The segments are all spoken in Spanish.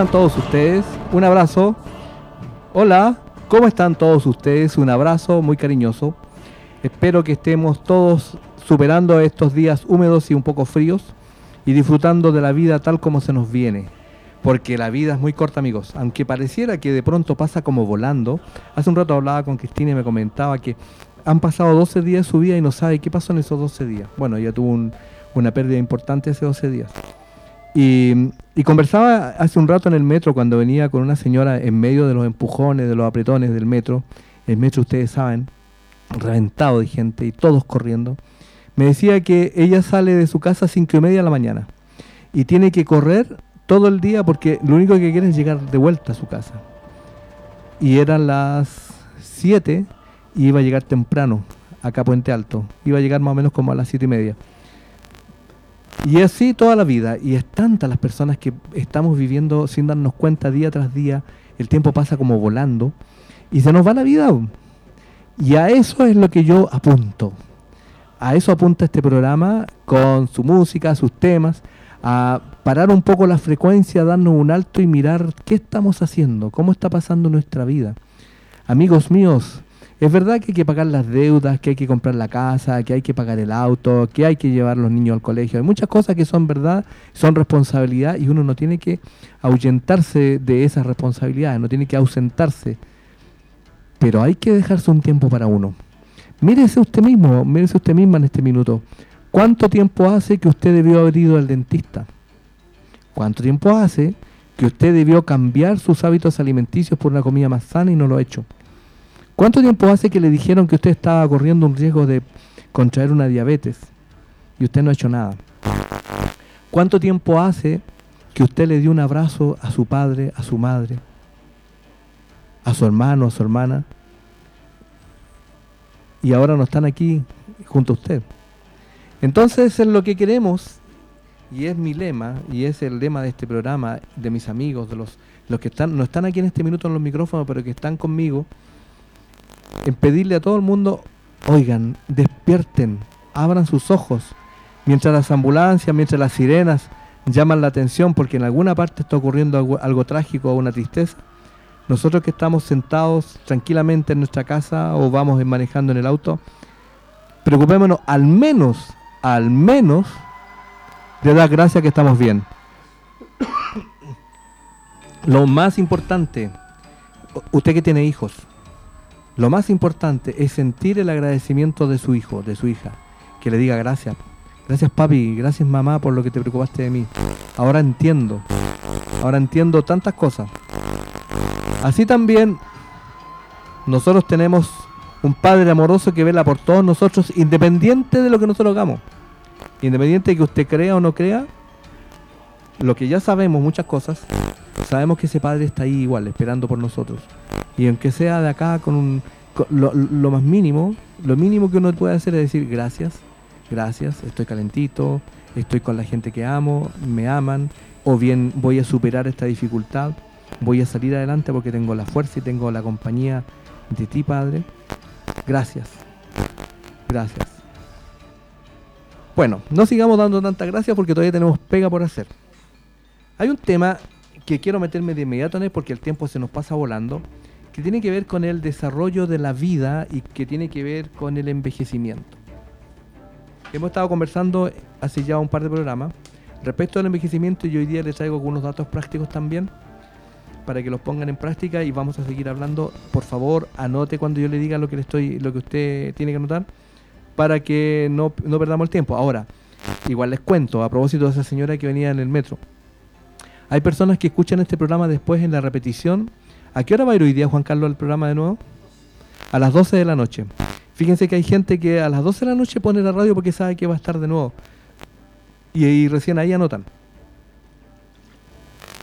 ¿Cómo están todos ustedes? Un abrazo. Hola, ¿cómo están todos ustedes? Un abrazo muy cariñoso. Espero que estemos todos superando estos días húmedos y un poco fríos y disfrutando de la vida tal como se nos viene. Porque la vida es muy corta, amigos. Aunque pareciera que de pronto pasa como volando. Hace un rato hablaba con Cristina y me comentaba que han pasado 12 días de su vida y no sabe qué pasó en esos 12 días. Bueno, ella tuvo una pérdida importante hace 12 días. Y, conversaba hace un rato en el metro cuando venía con una señora en medio de los empujones, de los apretones del metro. El metro, ustedes saben, reventado de gente y todos corriendo. Me decía que ella sale de su casa a 5 y media de la mañana y tiene que correr todo el día porque lo único que quiere es llegar de vuelta a su casa. Y eran las 7 y iba a llegar temprano acá a Puente Alto. Iba a llegar más o menos como a las 7 y media. Y así toda la vida. Y es tantas las personas que estamos viviendo sin darnos cuenta día tras día. El tiempo pasa como volando. Y se nos va la vida. Y a eso es lo que yo apunto. A eso apunta este programa con su música, sus temas a parar un poco la frecuencia, darnos un alto y mirar qué estamos haciendo, cómo está pasando nuestra vida. Amigos míos, es verdad que hay que pagar las deudas, que hay que comprar la casa, que hay que pagar el auto, que hay que llevar a los niños al colegio. Hay muchas cosas que son verdad, son responsabilidad y uno no tiene que ahuyentarse de esas responsabilidades, no tiene que ausentarse. Pero hay que dejarse un tiempo para uno. Mírese usted mismo, mírese usted misma en este minuto. ¿Cuánto tiempo hace que usted debió haber ido al dentista? ¿Cuánto tiempo hace que usted debió cambiar sus hábitos alimenticios por una comida más sana y no lo ha hecho? ¿Cuánto tiempo hace que le dijeron que usted estaba corriendo un riesgo de contraer una diabetes y usted no ha hecho nada? ¿Cuánto tiempo hace que usted le dio un abrazo a su padre, a su madre, a su hermano, a su hermana y ahora no están aquí junto a usted? Entonces es lo que queremos, y es mi lema, y es el lema de este programa, de mis amigos, de los, los que están, no están aquí en este minuto en los micrófonos, pero que están conmigo, en pedirle a todo el mundo, oigan, despierten, abran sus ojos, mientras las ambulancias, mientras las sirenas llaman la atención porque en alguna parte está ocurriendo algo, trágico o una tristeza, nosotros que estamos sentados tranquilamente en nuestra casa o vamos manejando en el auto, preocupémonos al menos al menos de dar gracias que estamos bien. Lo más importante, usted que tiene hijos, lo más importante es sentir el agradecimiento de su hijo, de su hija, que le diga gracias. Gracias papi, gracias mamá por lo que te preocupaste de mí. Ahora entiendo, ahora entiendo tantas cosas. Así también nosotros tenemos un Padre amoroso que vela por todos nosotros, independiente de lo que nosotros hagamos. Independiente de que usted crea o no crea, lo que ya sabemos, muchas cosas, sabemos que ese Padre está ahí igual, esperando por nosotros. Y aunque sea de acá con lo, más mínimo, lo mínimo que uno puede hacer es decir gracias, gracias, estoy calentito, estoy con la gente que amo, me aman, o bien voy a superar esta dificultad, voy a salir adelante porque tengo la fuerza y tengo la compañía de ti, Padre. Gracias. Gracias. Bueno, no sigamos dando tanta gracia porque todavía tenemos pega por hacer. Hay un tema que quiero meterme de inmediato en él porque el tiempo se nos pasa volando, que tiene que ver con el desarrollo de la vida y que tiene que ver con el envejecimiento. Hemos estado conversando hace ya un par de programas respecto al envejecimiento y hoy día les traigo algunos datos prácticos también para que los pongan en práctica y vamos a seguir hablando. Por favor, anote cuando yo le diga lo que le estoy, lo que usted tiene que anotar, para que no, no perdamos el tiempo. Ahora, igual les cuento, a propósito de esa señora que venía en el metro. Hay personas que escuchan este programa después en la repetición. ¿A qué hora va a ir hoy día Juan Carlos al programa de nuevo? A las 12 de la noche. Fíjense que hay gente que a las 12 de la noche pone la radio porque sabe que va a estar de nuevo. Y, recién ahí anotan.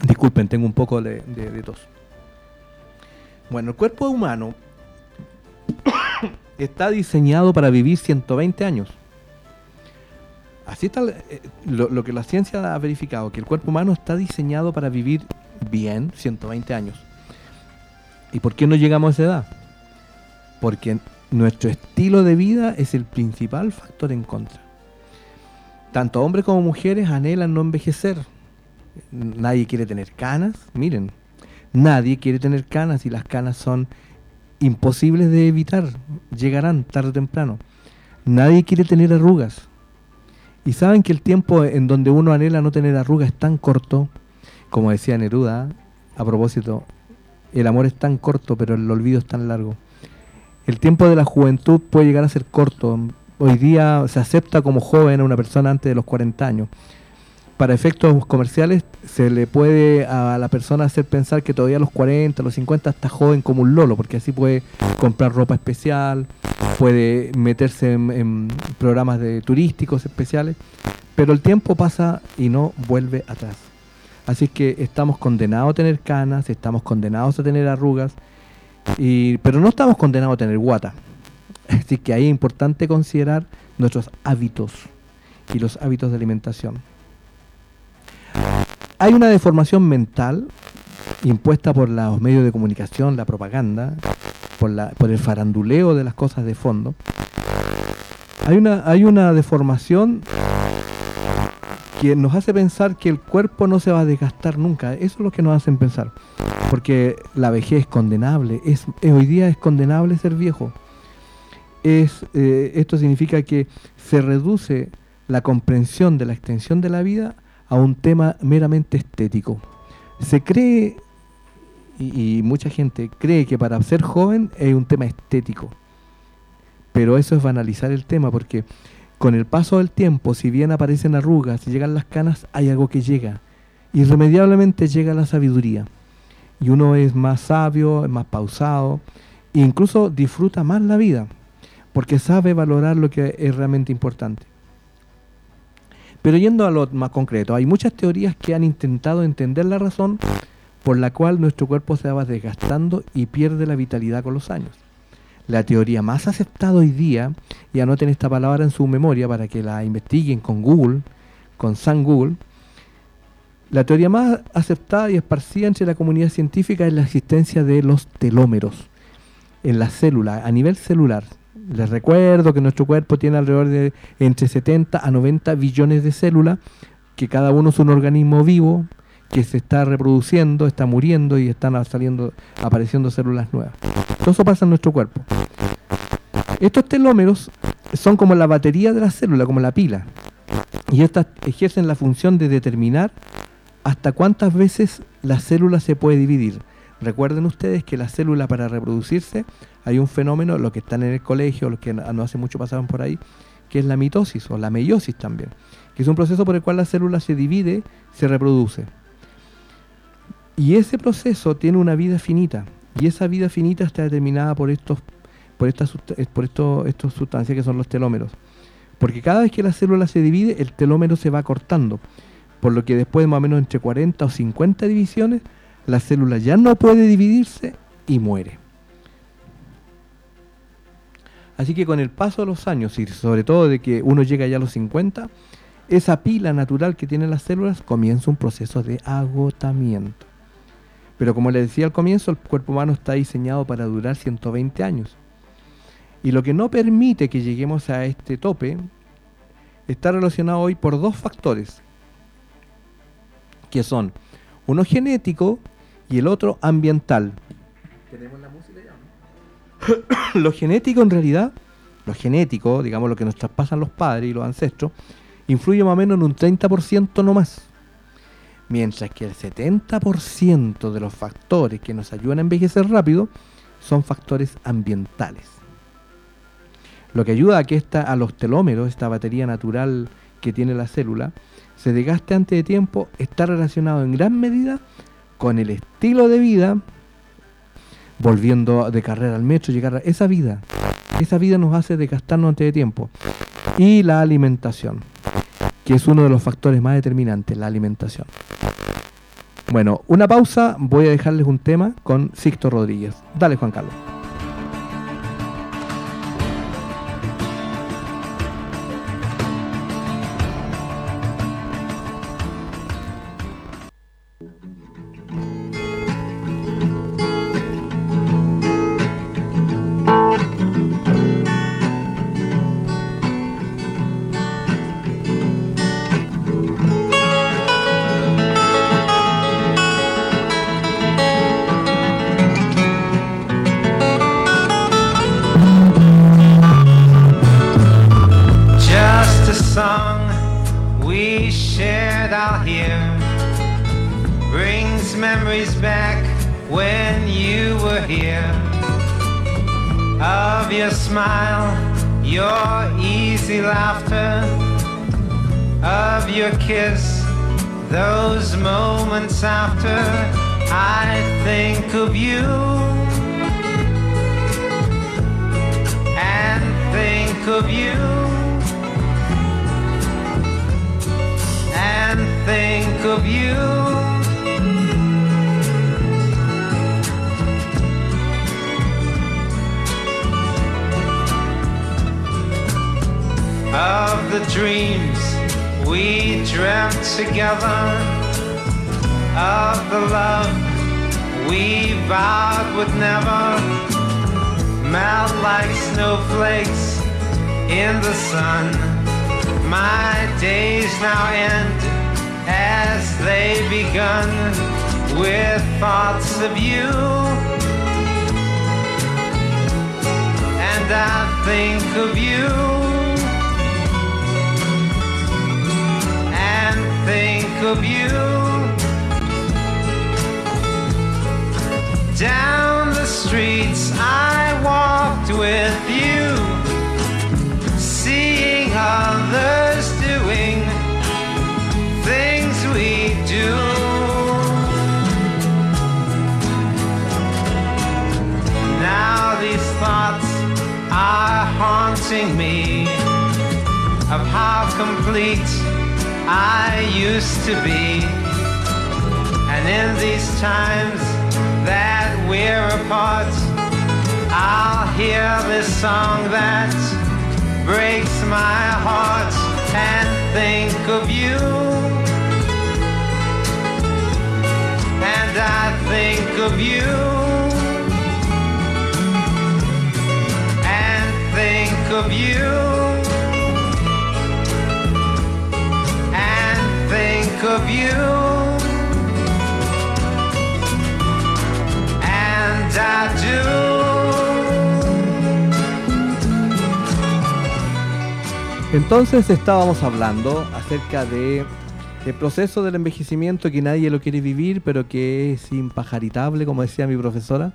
Disculpen, tengo un poco de, tos. Bueno, el cuerpo humano está diseñado para vivir 120 años. Así está eh, lo, que la ciencia ha verificado, que el cuerpo humano está diseñado para vivir bien 120 años. ¿Y por qué no llegamos a esa edad? Porque nuestro estilo de vida es el principal factor en contra. Tanto hombres como mujeres anhelan no envejecer Nadie quiere tener canas, miren, nadie quiere tener canas y las canas son imposibles de evitar, llegarán tarde o temprano. Nadie quiere tener arrugas. Y saben que el tiempo en donde uno anhela no tener arrugas es tan corto, como decía Neruda, a propósito, el amor es tan corto, pero el olvido es tan largo. El tiempo de la juventud puede llegar a ser corto. Hoy día se acepta como joven a una persona antes de los 40 años para efectos comerciales se le puede a la persona hacer pensar que todavía a los 40, a los 50 está joven como un lolo, porque así puede comprar ropa especial, puede meterse en, programas de turísticos especiales, pero el tiempo pasa y no vuelve atrás. Así que estamos condenados a tener canas, estamos condenados a tener arrugas, pero no estamos condenados a tener guata. Así que ahí es importante considerar nuestros hábitos y los hábitos de alimentación. Hay una deformación mental impuesta por los medios de comunicación, la propaganda, por, por el faranduleo de las cosas de fondo. Hay una, hay una deformación que nos hace pensar que el cuerpo no se va a desgastar nunca. Eso es lo que nos hacen pensar. Porque la vejez es condenable. Es, hoy día es condenable ser viejo. Eh, esto significa que se reduce la comprensión de la extensión de la vida a un tema meramente estético. Se cree, y, mucha gente cree que para ser joven es un tema estético, pero eso es banalizar el tema porque con el paso del tiempo, si bien aparecen arrugas, si llegan las canas, hay algo que llega. Irremediablemente llega la sabiduría. Y uno es más sabio, es más pausado, e incluso disfruta más la vida, porque sabe valorar lo que es realmente importante. Pero yendo a lo más concreto, hay muchas teorías que han intentado entender la razón por la cual nuestro cuerpo se va desgastando y pierde la vitalidad con los años. La teoría más aceptada hoy día, y anoten esta palabra en su memoria para que la investiguen con Google, con San Google, la teoría más aceptada y esparcida entre la comunidad científica es la existencia de los telómeros en la célula, a nivel celular. Les recuerdo que nuestro cuerpo tiene alrededor de entre 70 a 90 billones de células, que cada uno es un organismo vivo que se está reproduciendo, está muriendo y están saliendo, apareciendo células nuevas. Todo eso pasa en nuestro cuerpo. Estos telómeros son como la batería de la célula, como la pila. Y estas ejercen la función de determinar hasta cuántas veces la célula se puede dividir. Recuerden ustedes que la célula para reproducirse hay un fenómeno, los que están en el colegio, los que no hace mucho pasaban por ahí, que es la mitosis o la meiosis también, que es un proceso por el cual la célula se divide, se reproduce. Y ese proceso tiene una vida finita, y esa vida finita está determinada por estos por estas eh, por estos, sustancias que son los telómeros. Porque cada vez que la célula se divide, el telómero se va cortando, por lo que después de más o menos entre 40 o 50 divisiones, la célula ya no puede dividirse y muere. Así que con el paso de los años, y sobre todo de que uno llega ya a los 50, esa pila natural que tienen las células comienza un proceso de agotamiento. Pero como les decía al comienzo, el cuerpo humano está diseñado para durar 120 años. Y lo que no permite que lleguemos a este tope está relacionado hoy por dos factores, que son uno genético y el otro ambiental. ¿Tenemos la música? lo genético en realidad, lo genético, digamos lo que nos traspasan los padres y los ancestros, influye más o menos en un 30% no más. Mientras que el 70% de los factores que nos ayudan a envejecer rápido son factores ambientales. Lo que ayuda a que esta, a los telómeros, esta batería natural que tiene la célula, se desgaste antes de tiempo, está relacionado en gran medida con el estilo de vida volviendo de carrera al metro, llegar a esa vida. Esa vida nos hace desgastarnos antes de tiempo. Y la alimentación, que es uno de los factores más determinantes, la alimentación. Bueno, una pausa, voy a dejarles un tema con Sixto Rodríguez. Dale Juan Carlos. Moments after I think of you. And think of you. and think of you. Of the dreams we dreamt together, of the love we vowed would never melt like snowflakes in the sun. My days now end as they begun with thoughts of you. And I think of you. And think of you. Down the streets I walked with you seeing others doing things we do. Now these thoughts are haunting me of how complete I used to be. And in these times that we're apart, I'll hear this song that breaks my heart and think of you. And I think of you. And think of you. And think of you. Entonces estábamos hablando acerca de el proceso del envejecimiento que nadie lo quiere vivir, pero que es impajaritable, como decía mi profesora,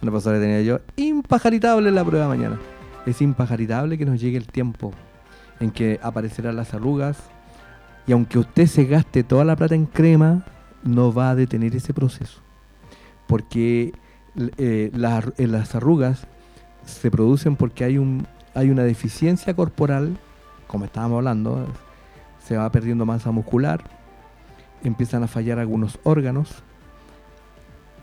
una profesora que tenía yo, impajaritable la prueba de mañana. Es impajaritable que nos llegue el tiempo en que aparecerán las arrugas y aunque usted se gaste toda la plata en crema, no va a detener ese proceso. Porque eh, las, eh, las arrugas se producen porque hay, un, hay una deficiencia corporal como estábamos hablando, se va perdiendo masa muscular, empiezan a fallar algunos órganos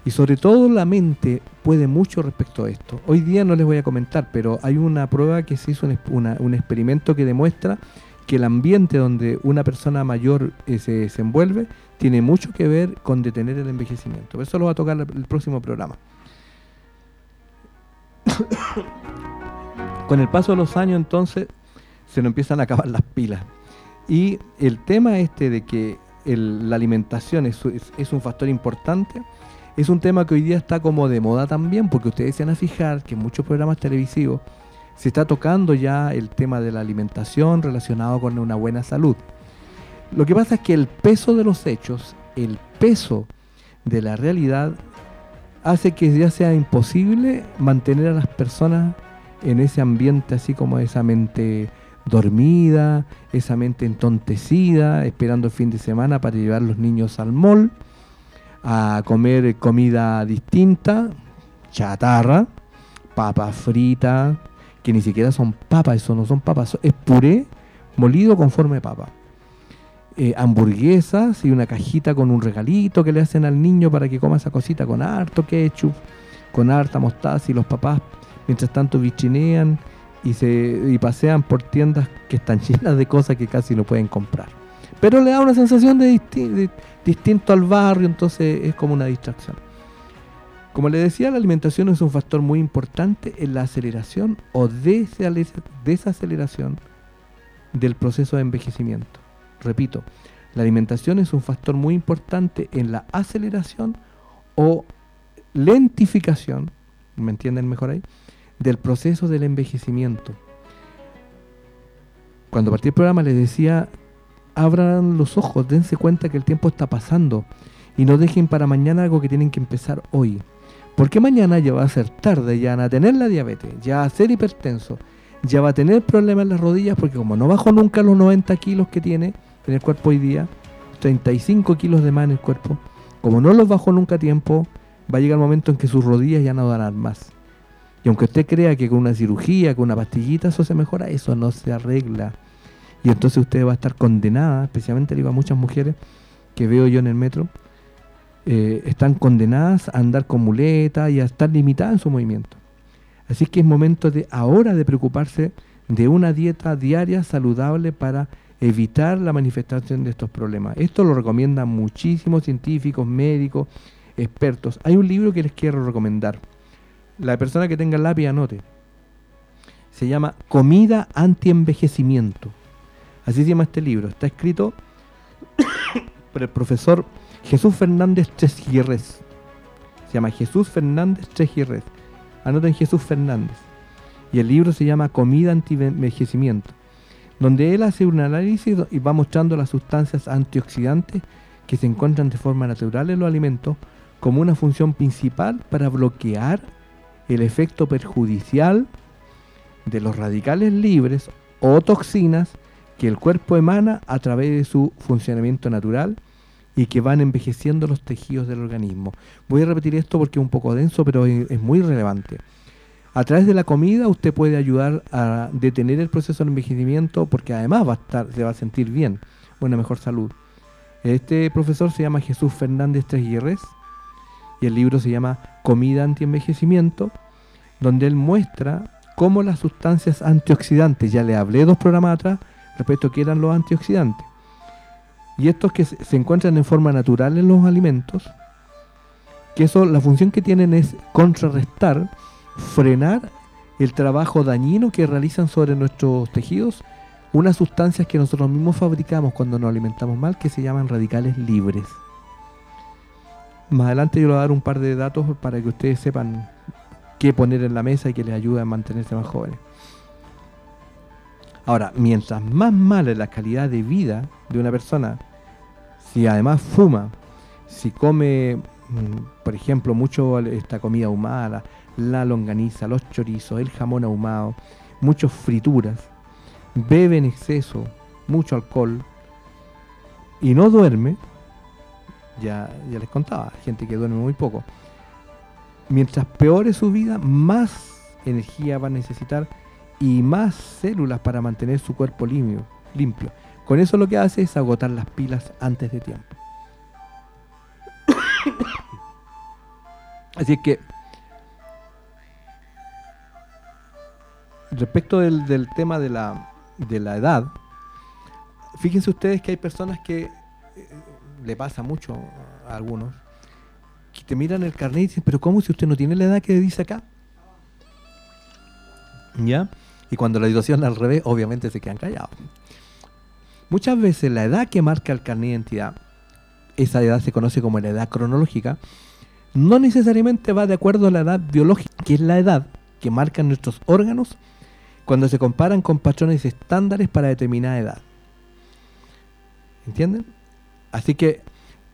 y sobre todo la mente puede mucho respecto a esto. Hoy día no les voy a comentar, pero hay una prueba que se hizo, un experimento que demuestra que el ambiente donde una persona mayor eh, se desenvuelve tiene mucho que ver con detener el envejecimiento. Eso lo va a tocar el próximo programa. con el paso de los años entonces se nos empiezan a acabar las pilas. Y el tema este de que la alimentación es, un factor importante, es un tema que hoy día está como de moda también, porque ustedes se van a fijar que en muchos programas televisivos se está tocando ya el tema de la alimentación relacionado con una buena salud. Lo que pasa es que el peso de los hechos, el peso de la realidad, hace que ya sea imposible mantener a las personas en ese ambiente así como esa mente dormida, esa mente entontecida, esperando el fin de semana para llevar los niños al mall, a comer comida distinta, chatarra, papa frita, que ni siquiera son papas, eso no son papas, es puré molido con forma de papa. Eh, hamburguesas y una cajita con un regalito que le hacen al niño para que coma esa cosita con harto ketchup, con harta mostaza y los papás mientras tanto bichinean y, se, y pasean por tiendas que están llenas de cosas que casi no pueden comprar. Pero le da una sensación de, distinto al barrio, entonces es como una distracción. Como le decía, la alimentación es un factor muy importante en la aceleración o desaceleración del proceso de envejecimiento. Repito, la alimentación es un factor muy importante en la aceleración o lentificación, ¿me entienden mejor ahí? del proceso del envejecimiento. Cuando partí el programa les decía, abran los ojos, dense cuenta que el tiempo está pasando y no dejen para mañana algo que tienen que empezar hoy. Porque mañana ya va a ser tarde, ya van a tener la diabetes, ya a ser hipertenso, ya va a tener problemas en las rodillas porque como no bajó nunca los 90 kilos que tiene en el cuerpo hoy día, 35 kilos de más en el cuerpo, como no los bajó nunca a tiempo, va a llegar el momento en que sus rodillas ya no darán más. Y aunque usted crea que con una cirugía, con una pastillita, eso se mejora, eso no se arregla. Y entonces usted va a estar condenada, especialmente le a muchas mujeres que veo yo en el metro, eh, están condenadas a andar con muleta y a estar limitadas en su movimiento. Así que es momento de ahora de preocuparse de una dieta diaria saludable para evitar la manifestación de estos problemas. Esto lo recomiendan muchísimos científicos, médicos, expertos. Hay un libro que les quiero recomendar. La persona que tenga lápiz anote. Se llama Comida anti-envejecimiento. Así se llama este libro. Está escrito por el profesor Jesús Fernández Tresguirres. Se llama Jesús Fernández Tresguirres. Anoten Jesús Fernández. Y el libro se llama Comida anti-envejecimiento donde él hace un análisis y va mostrando las sustancias antioxidantes que se encuentran de forma natural en los alimentos como una función principal para bloquear el efecto perjudicial de los radicales libres o toxinas que el cuerpo emana a través de su funcionamiento natural y que van envejeciendo los tejidos del organismo. Voy a repetir esto porque es un poco denso, pero es muy relevante. A través de la comida usted puede ayudar a detener el proceso de envejecimiento porque además va a estar, se va a sentir bien, buena mejor salud. Este profesor se llama Jesús Fernández Tresguerres y el libro se llama Comida anti-envejecimiento, donde él muestra cómo las sustancias antioxidantes, ya le hablé dos programas atrás respecto a qué eran los antioxidantes, y estos que se encuentran en forma natural en los alimentos, que eso, la función que tienen es contrarrestar frenar el trabajo dañino que realizan sobre nuestros tejidos unas sustancias que nosotros mismos fabricamos cuando nos alimentamos mal que se llaman radicales libres. Más adelante yo le voy a dar un par de datos para que ustedes sepan qué poner en la mesa y que les ayude a mantenerse más jóvenes. Ahora, mientras más mala es la calidad de vida de una persona, si además fuma, si come, mm, por ejemplo, mucho esta comida humana, la longaniza, los chorizos, el jamón ahumado, muchas frituras, bebe en exceso, mucho alcohol y no duerme, ya, ya les contaba, gente que duerme muy poco. Mientras peor es su vida, más energía va a necesitar y más células para mantener su cuerpo limpio. limpio. Con eso lo que hace es agotar las pilas antes de tiempo. Así que respecto del, tema de la, de la edad, fíjense ustedes que hay personas que eh, le pasa mucho a algunos, que te miran el carnet y dicen, pero ¿cómo si usted no tiene la edad que dice acá? ¿Ya? Y cuando la situación al revés, obviamente se quedan callados. Muchas veces la edad que marca el carnet de identidad, esa edad se conoce como la edad cronológica, no necesariamente va de acuerdo a la edad biológica, que es la edad que marcan nuestros órganos cuando se comparan con patrones estándares para determinada edad. ¿Entienden? Así que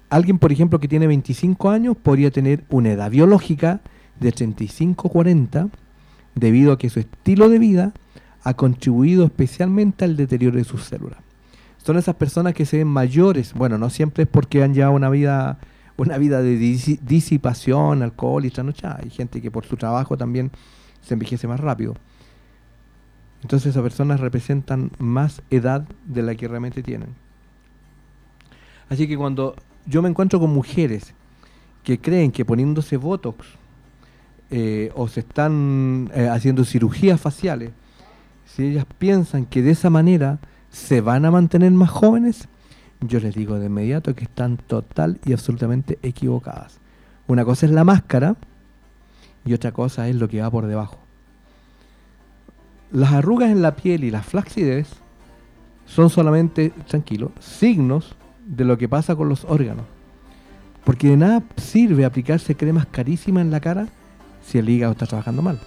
alguien, por ejemplo, que tiene 25 años podría tener una edad biológica de 35-40 debido a que su estilo de vida ha contribuido especialmente al deterioro de sus células. Son esas personas que se ven mayores, bueno, no siempre es porque han llevado una vida una vida de disipación, alcohol y trasnochada. Hay gente que por su trabajo también se envejece más rápido. Entonces esas personas representan más edad de la que realmente tienen. Así que cuando yo me encuentro con mujeres que creen que poniéndose Botox eh, o se están eh, haciendo cirugías faciales, si ellas piensan que de esa manera se van a mantener más jóvenes, yo les digo de inmediato que están total y absolutamente equivocadas. Una cosa es la máscara y otra cosa es lo que va por debajo. Las arrugas en la piel y las flacidez son solamente, tranquilo, signos de lo que pasa con los órganos. Porque de nada sirve aplicarse cremas carísimas en la cara si el hígado está trabajando mal.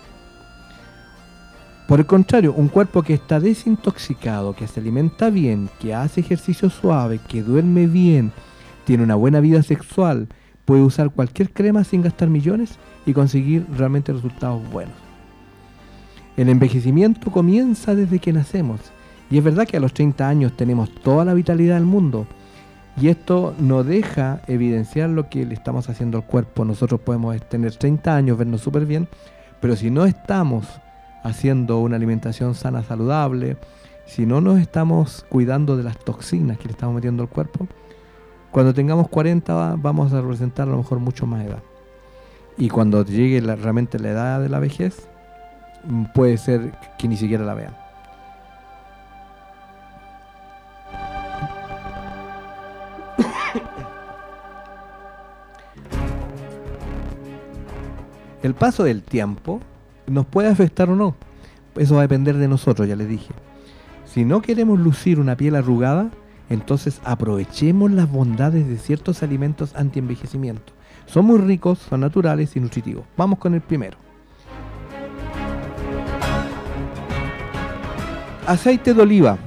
Por el contrario, un cuerpo que está desintoxicado, que se alimenta bien, que hace ejercicio suave, que duerme bien, tiene una buena vida sexual, puede usar cualquier crema sin gastar millones y conseguir realmente resultados buenos. El envejecimiento comienza desde que nacemos. Y es verdad que a los 30 años tenemos toda la vitalidad del mundo. Y esto no deja evidenciar lo que le estamos haciendo al cuerpo. Nosotros podemos tener 30 años, vernos súper bien, pero si no estamos haciendo una alimentación sana, saludable, si no nos estamos cuidando de las toxinas que le estamos metiendo al cuerpo, cuando tengamos 40 vamos a representar a lo mejor mucho más edad. Y cuando llegue realmente la edad de la vejez, puede ser que ni siquiera la vean. El paso del tiempo nos puede afectar o no. Eso va a depender de nosotros, ya les dije. Si no queremos lucir una piel arrugada, entonces aprovechemos las bondades de ciertos alimentos anti-envejecimiento. Son muy ricos, son naturales y nutritivos. Vamos con el primero. Aceite de oliva.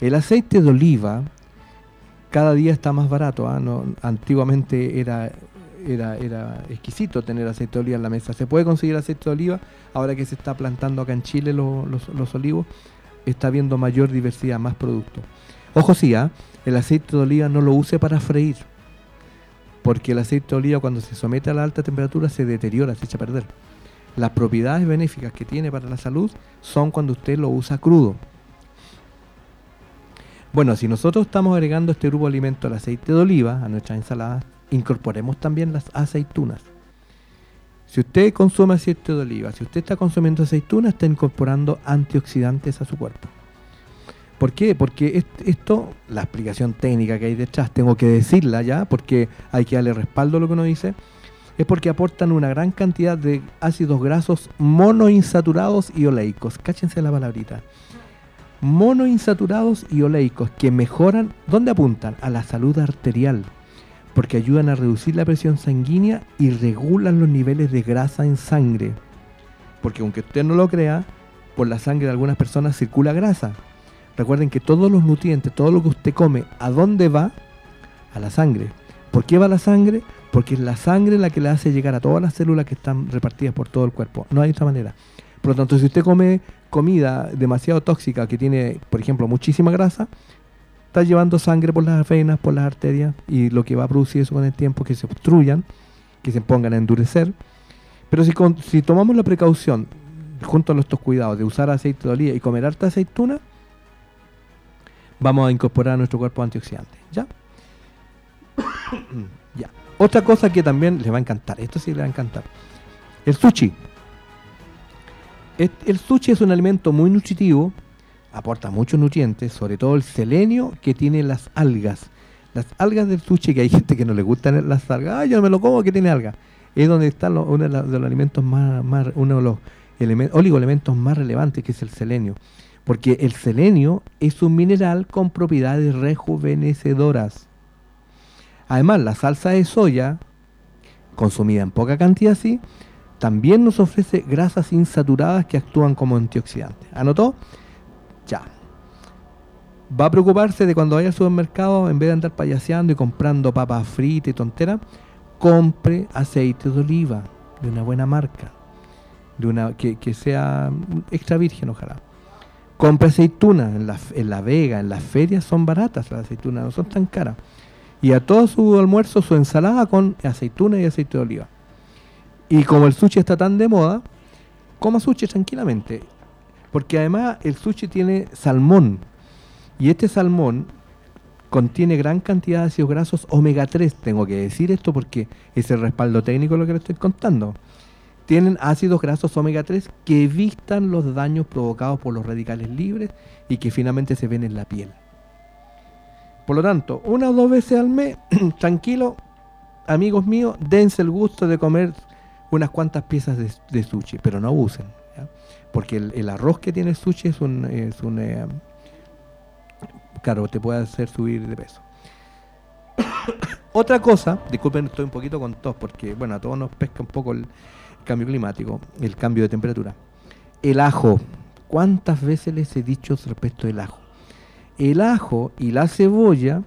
El aceite de oliva cada día está más barato. ¿ah? antiguamente era, era, era exquisito tener aceite de oliva en la mesa. Se puede conseguir aceite de oliva ahora que se está plantando acá en Chile los, los olivos. Está habiendo mayor diversidad, más productos. Ojo sí, ¿ah? el aceite de oliva no lo use para freír, porque el aceite de oliva cuando se somete a la alta temperatura se deteriora, se echa a perder. Las propiedades benéficas que tiene para la salud son cuando usted lo usa crudo. Bueno, si nosotros estamos agregando este grupo de al aceite de oliva a nuestras ensaladas, incorporemos también las aceitunas. Si usted consume aceite de oliva, si usted está consumiendo aceitunas, está incorporando antioxidantes a su cuerpo. ¿Por qué? Porque esto, la explicación técnica que hay detrás, tengo que decirla ya, porque hay que darle respaldo a lo que uno dice, es porque aportan una gran cantidad de ácidos grasos monoinsaturados y oleicos. Cáchense la palabrita. Monoinsaturados y oleicos que mejoran, ¿dónde apuntan? A la salud arterial, porque ayudan a reducir la presión sanguínea y regulan los niveles de grasa en sangre. Porque aunque usted no lo crea, por la sangre de algunas personas circula grasa Recuerden que todos los nutrientes, todo lo que usted come, ¿a dónde va? A la sangre. ¿Por qué va la sangre? Porque es la sangre la que le hace llegar a todas las células que están repartidas por todo el cuerpo. No hay otra manera. Por lo tanto, si usted come comida demasiado tóxica que tiene, por ejemplo, muchísima grasa, está llevando sangre por las venas, por las arterias, y lo que va a producir eso con el tiempo es que se obstruyan, que se pongan a endurecer. Pero si, si tomamos la precaución, junto a nuestros cuidados, de usar aceite de oliva y comer harta aceituna, vamos a incorporar a nuestro cuerpo antioxidante. ¿Ya? ya. Otra cosa que también les va a encantar, esto sí les va a encantar. El sushi. El sushi es un alimento muy nutritivo, aporta muchos nutrientes, sobre todo el selenio que tiene las algas. Las algas del sushi, que hay gente que no le gustan las algas, ah, yo no me lo como que tiene algas. Es donde están uno de los, alimentos más, uno de los oligoelementos más relevantes, que es el selenio porque el selenio es un mineral con propiedades rejuvenecedoras. Además, la salsa de soya, consumida en poca cantidad así, también nos ofrece grasas insaturadas que actúan como antioxidantes. ¿Anotó? Ya. ¿Va a preocuparse de cuando vaya al supermercado, en vez de andar payaseando y comprando papas fritas y tonteras? Compre aceite de oliva de una buena marca, de una que, que sea extra virgen ojalá. Compre aceitunas en la, en la Vega, en las ferias son baratas las aceitunas, no son tan caras. Y a todo su almuerzo, su ensalada con aceituna y aceite de oliva. Y como el sushi está tan de moda, coma sushi tranquilamente. Porque además el sushi tiene salmón. Y este salmón contiene gran cantidad de ácidos grasos omega 3. Tengo que decir esto porque es el respaldo técnico lo que le estoy contando tienen ácidos grasos omega 3 que evitan los daños provocados por los radicales libres y que finalmente se ven en la piel. Por lo tanto, una o dos veces al mes, tranquilo, amigos míos, dense el gusto de comer unas cuantas piezas de, sushi, pero no abusen, porque el, arroz que tiene el sushi es un, es eh, claro, te puede hacer subir de peso. Otra cosa, disculpen, estoy un poquito con tos porque, bueno, a todos nos pesca un poco el, cambio climático, el cambio de temperatura. el ajo. ¿Cuántas veces les he dicho respecto del ajo? El ajo y la cebolla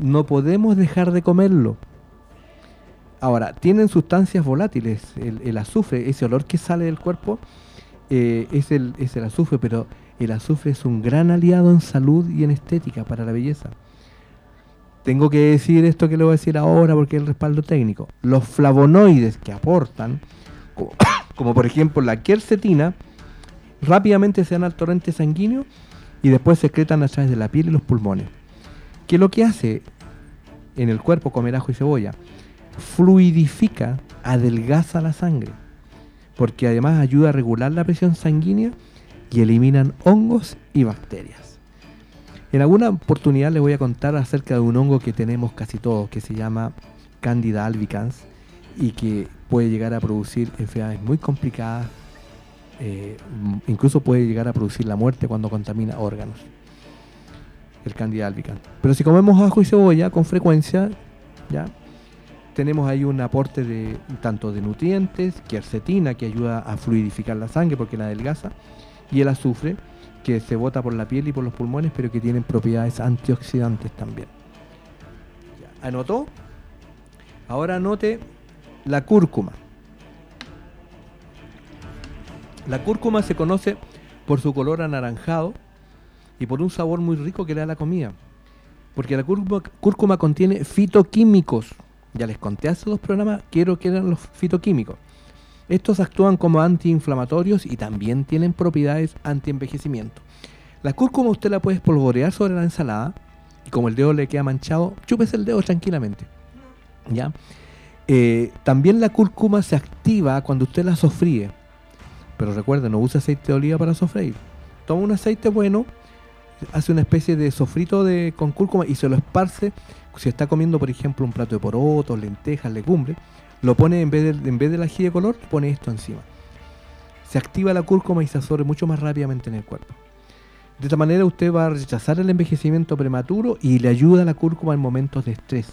no podemos dejar de comerlo. Ahora, tienen sustancias volátiles, el, azufre, ese olor que sale del cuerpo eh, es, el, es el azufre, pero el azufre es un gran aliado en salud y en estética para la belleza. Tengo que decir esto que le voy a decir ahora porque es el respaldo técnico. Los flavonoides que aportan, como, por ejemplo la quercetina, rápidamente se dan al torrente sanguíneo y después se secretan a través de la piel y los pulmones. ¿Qué es lo que hace en el cuerpo comer ajo y cebolla? Fluidifica, adelgaza la sangre, porque además ayuda a regular la presión sanguínea y eliminan hongos y bacterias. En alguna oportunidad les voy a contar acerca de un hongo que tenemos casi todos, que se llama Candida albicans y que puede llegar a producir enfermedades muy complicadas, eh, incluso puede llegar a producir la muerte cuando contamina órganos. El Candida albicans. Pero si comemos ajo y cebolla con frecuencia, ya tenemos ahí un aporte de tanto de nutrientes, quercetina que ayuda a fluidificar la sangre porque la adelgaza, y el azufre que se bota por la piel y por los pulmones, pero que tienen propiedades antioxidantes también. ¿Anotó? Ahora anote la cúrcuma. La cúrcuma se conoce por su color anaranjado y por un sabor muy rico que le da la comida. Porque la cúrcuma, cúrcuma contiene fitoquímicos. Ya les conté hace dos programas, quiero que eran los fitoquímicos. Estos actúan como antiinflamatorios y también tienen propiedades antienvejecimiento. La cúrcuma usted la puede espolvorear sobre la ensalada y como el dedo le queda manchado, chúpese el dedo tranquilamente. ¿Ya? Eh, también la cúrcuma se activa cuando usted la sofríe. Pero recuerde, no use aceite de oliva para sofreír. Toma un aceite bueno, hace una especie de sofrito de, con cúrcuma y se lo esparce. Si está comiendo, por ejemplo, un plato de porotos, lentejas, legumbres, lo pone en vez, de, en vez del ají de color, pone esto encima. Se activa la cúrcuma y se absorbe mucho más rápidamente en el cuerpo. De esta manera usted va a rechazar el envejecimiento prematuro y le ayuda a la cúrcuma en momentos de estrés.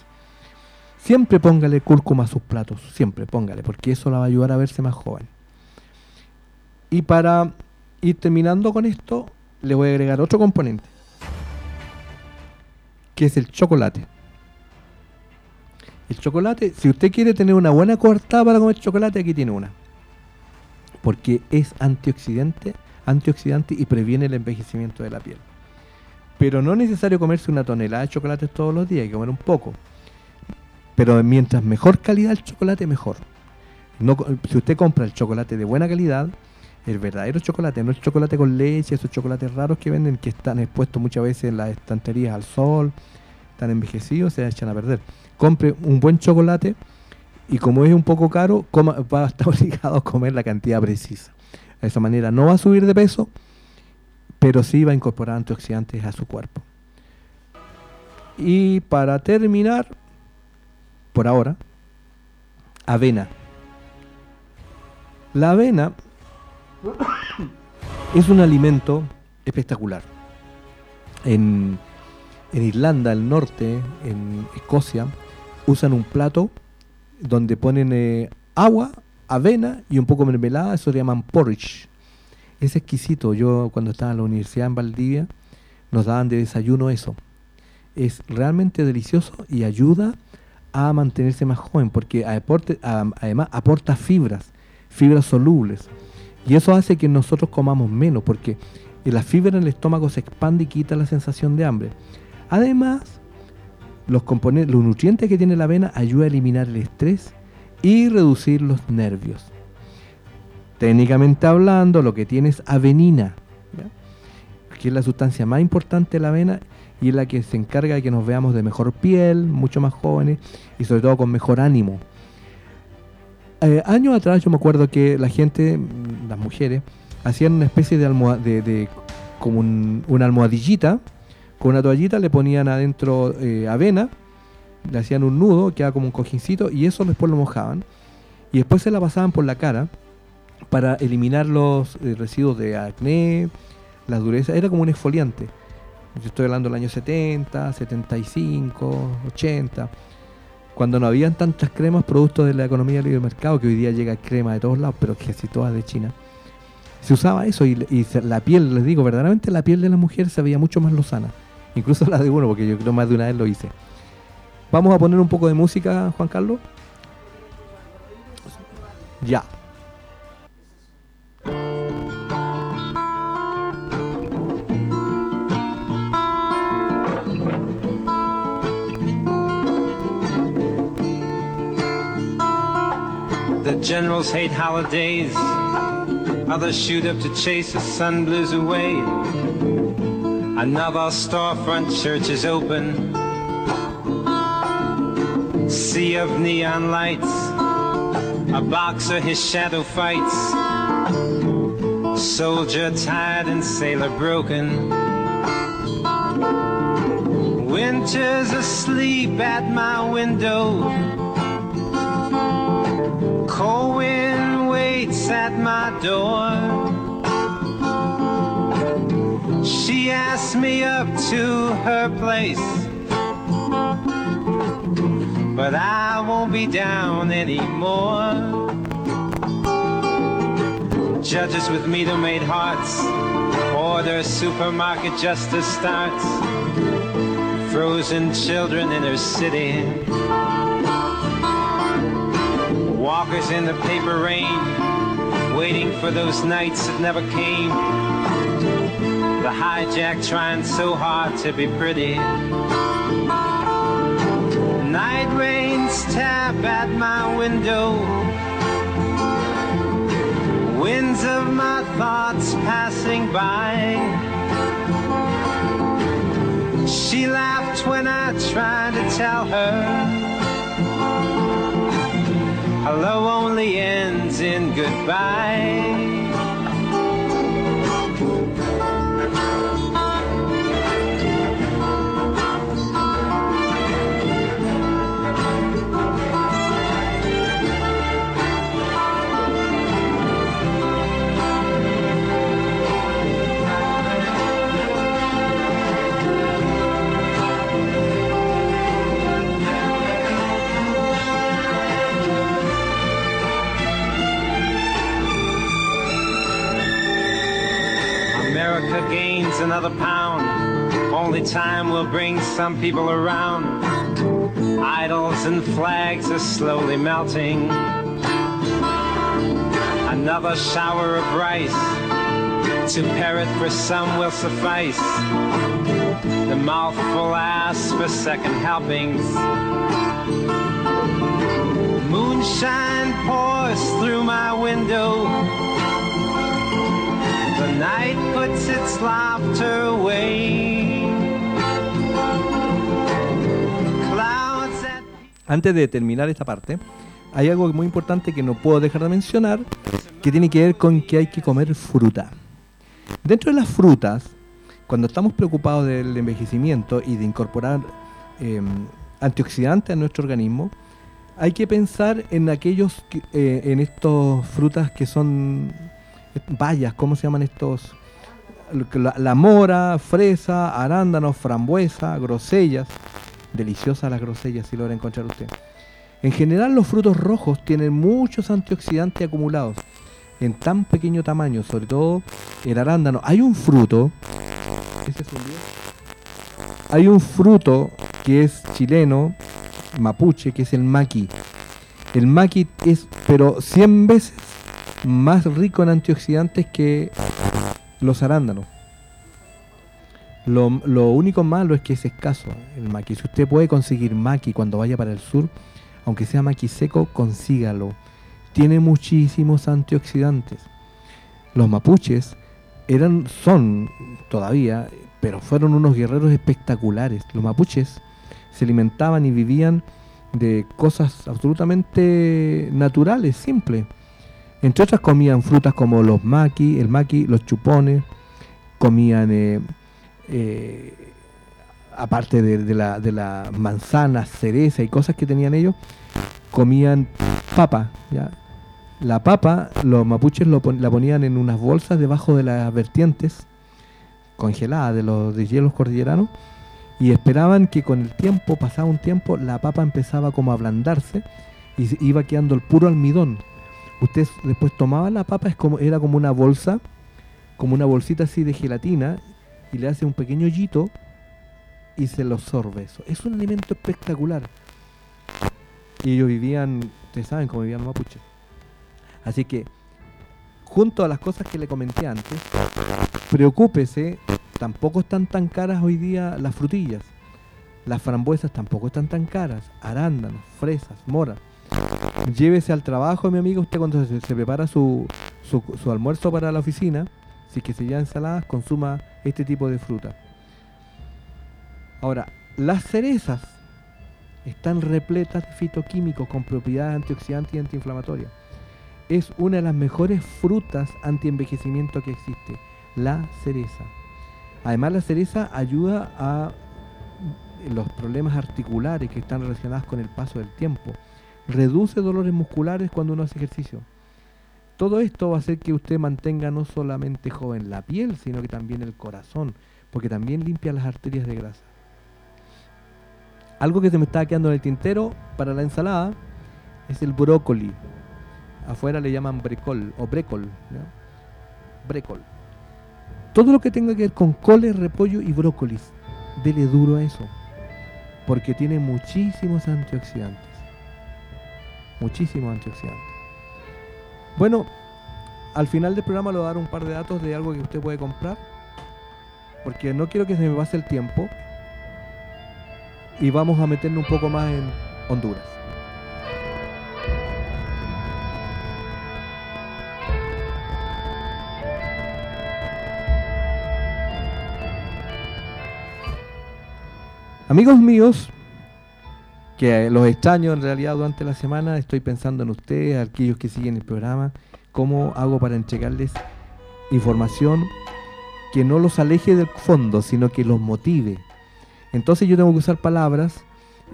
Siempre póngale cúrcuma a sus platos, siempre póngale, porque eso la va a ayudar a verse más joven. Y para ir terminando con esto, le voy a agregar otro componente, que es el chocolate. El chocolate, si usted quiere tener una buena cortada para comer chocolate, aquí tiene una. Porque es antioxidante, antioxidante y previene el envejecimiento de la piel. Pero no es necesario comerse una tonelada de chocolates todos los días, hay que comer un poco. Pero mientras mejor calidad el chocolate, mejor. Si usted compra el chocolate de buena calidad, el verdadero chocolate, no el chocolate con leche, esos chocolates raros que venden, que están expuestos muchas veces en las estanterías al sol, están envejecidos, se echan a perder compre un buen chocolate y como es un poco caro, va a estar obligado a comer la cantidad precisa. De esa manera no va a subir de peso, pero sí va a incorporar antioxidantes a su cuerpo. Y para terminar, por ahora, avena. La avena es un alimento espectacular. En, en Irlanda, el norte, en Escocia, usan un plato donde ponen eh, agua, avena y un poco de mermelada, eso le llaman porridge. Es exquisito. Yo cuando estaba en la universidad en Valdivia nos daban de desayuno eso. Es realmente delicioso y ayuda a mantenerse más joven porque además aporta fibras, fibras solubles. Y eso hace que nosotros comamos menos porque la fibra en el estómago se expande y quita la sensación de hambre. Además, los componentes, nutrientes que tiene la avena ayuda a eliminar el estrés y reducir los nervios. Técnicamente hablando, lo que tiene es avenina, que es la sustancia más importante de la avena y es la que se encarga de que nos veamos de mejor piel, mucho más jóvenes y sobre todo con mejor ánimo. Eh, años atrás yo me acuerdo que la gente, las mujeres, hacían una especie de, almohad de, como una almohadillita con una toallita le ponían adentro eh, avena, le hacían un nudo, quedaba como un cojincito, y eso después lo mojaban. Y después se la pasaban por la cara para eliminar los eh, residuos de acné, la dureza. Era como un exfoliante. Yo estoy hablando del año 70, 75, 80. Cuando no habían tantas cremas productos de la economía libre mercado, que hoy día llega crema de todos lados, pero casi todas de China. se usaba eso y, y la piel, les digo, verdaderamente la piel de la mujer se veía mucho más lozana. Incluso la de uno, porque yo creo más de una vez lo hice. Vamos a poner un poco de música, Juan Carlos. Ya. Generals hate holidays. Others shoot up to chase the sun blues away. Another storefront church is open. Sea of neon lights. A boxer, his shadow fights. Soldier tired and sailor broken. Winter's asleep at my window. Cold wind waits at my door. She asked me up to her place. But I won't be down anymore. Judges with meter made hearts. Order supermarket justice starts. Frozen children in her city. Walkers in the paper rain, waiting for those nights that never came. The hijack trying so hard to be pretty. Night rains tap at my window. Winds of my thoughts passing by. She laughed when I tried to tell her. Hello only ends in goodbye. Another pound. Only time will bring some people around. Idols and flags are slowly melting. Another shower of rice to parrot for some will suffice. The mouthful asks for second helpings. Moonshine pours through my window. Night puts its laughter away. Antes de terminar esta parte, hay algo muy importante que no puedo dejar de mencionar, que tiene que ver con que hay que comer fruta. Dentro de las frutas, cuando estamos preocupados del envejecimiento y de incorporar eh, antioxidantes a nuestro organismo, hay que pensar en aquellos, que- eh, en estos frutas que son bayas, ¿cómo se llaman estos? La, mora, fresa, arándanos, frambuesa, grosellas. Deliciosas las grosellas, si logra encontrar usted. En general los frutos rojos tienen muchos antioxidantes acumulados en tan pequeño tamaño, sobre todo el arándano. Hay un fruto, ¿ese es un? Hay un fruto que es chileno, mapuche, que es el maqui. El maqui es, pero 100 veces más rico en antioxidantes que los arándanos. Lo, lo único malo es que es escaso el maqui. Si usted puede conseguir maqui cuando vaya para el sur, aunque sea maqui seco, consígalo. Tiene muchísimos antioxidantes. Los mapuches eran, son todavía, pero fueron unos guerreros espectaculares. Los mapuches se alimentaban y vivían de cosas absolutamente naturales, simples. Entre otras comían frutas como los maqui, el maqui, los chupones, comían eh, eh, aparte de, de la, de cereza y cosas que tenían ellos, comían papa. La papa, los mapuches la ponían en unas bolsas debajo de las vertientes congeladas de los de hielos cordilleranos y esperaban que con el tiempo, pasaba un tiempo, la papa empezaba como a ablandarse y iba quedando el puro almidón. Usted después tomaba la papa, es como, era como una bolsa, como una bolsita así de gelatina, y le hace un pequeño hoyito y se lo sorbe eso. Es un alimento espectacular. Y ellos vivían, ustedes saben cómo vivían mapuche. Así que, junto a las cosas que le comenté antes, preocúpese, tampoco están tan caras hoy día las frutillas. Las frambuesas tampoco están tan caras. Arándanos, fresas, moras. Llévese al trabajo, mi amigo, usted cuando se, prepara su, su, su almuerzo para la oficina, si es que se lleva ensaladas, consuma este tipo de fruta. Ahora, las cerezas están repletas de fitoquímicos con propiedades antioxidantes y antiinflamatorias. Es una de las mejores frutas antienvejecimiento que existe, la cereza. Además, la cereza ayuda a los problemas articulares que están relacionados con el paso del tiempo. Reduce dolores musculares cuando uno hace ejercicio. Todo esto va a hacer que usted mantenga no solamente joven la piel, sino que también el corazón, porque también limpia las arterias de grasa. Algo que se me está quedando en el tintero para la ensalada es el brócoli. Afuera le llaman brecol o brécol. ¿no? Brécol. Todo lo que tenga que ver con coles, repollo y brócolis, dele duro a eso. Porque tiene muchísimos antioxidantes. Muchísimos antioxidantes. Bueno, al final del programa le voy a dar un par de datos de algo que usted puede comprar. Porque no quiero que se me pase el tiempo. Y vamos a meternos un poco más en Honduras. Amigos míos, que los extraño en realidad durante la semana, estoy pensando en ustedes, aquellos que siguen el programa, cómo hago para entregarles información que no los aleje del fondo, sino que los motive. Entonces yo tengo que usar palabras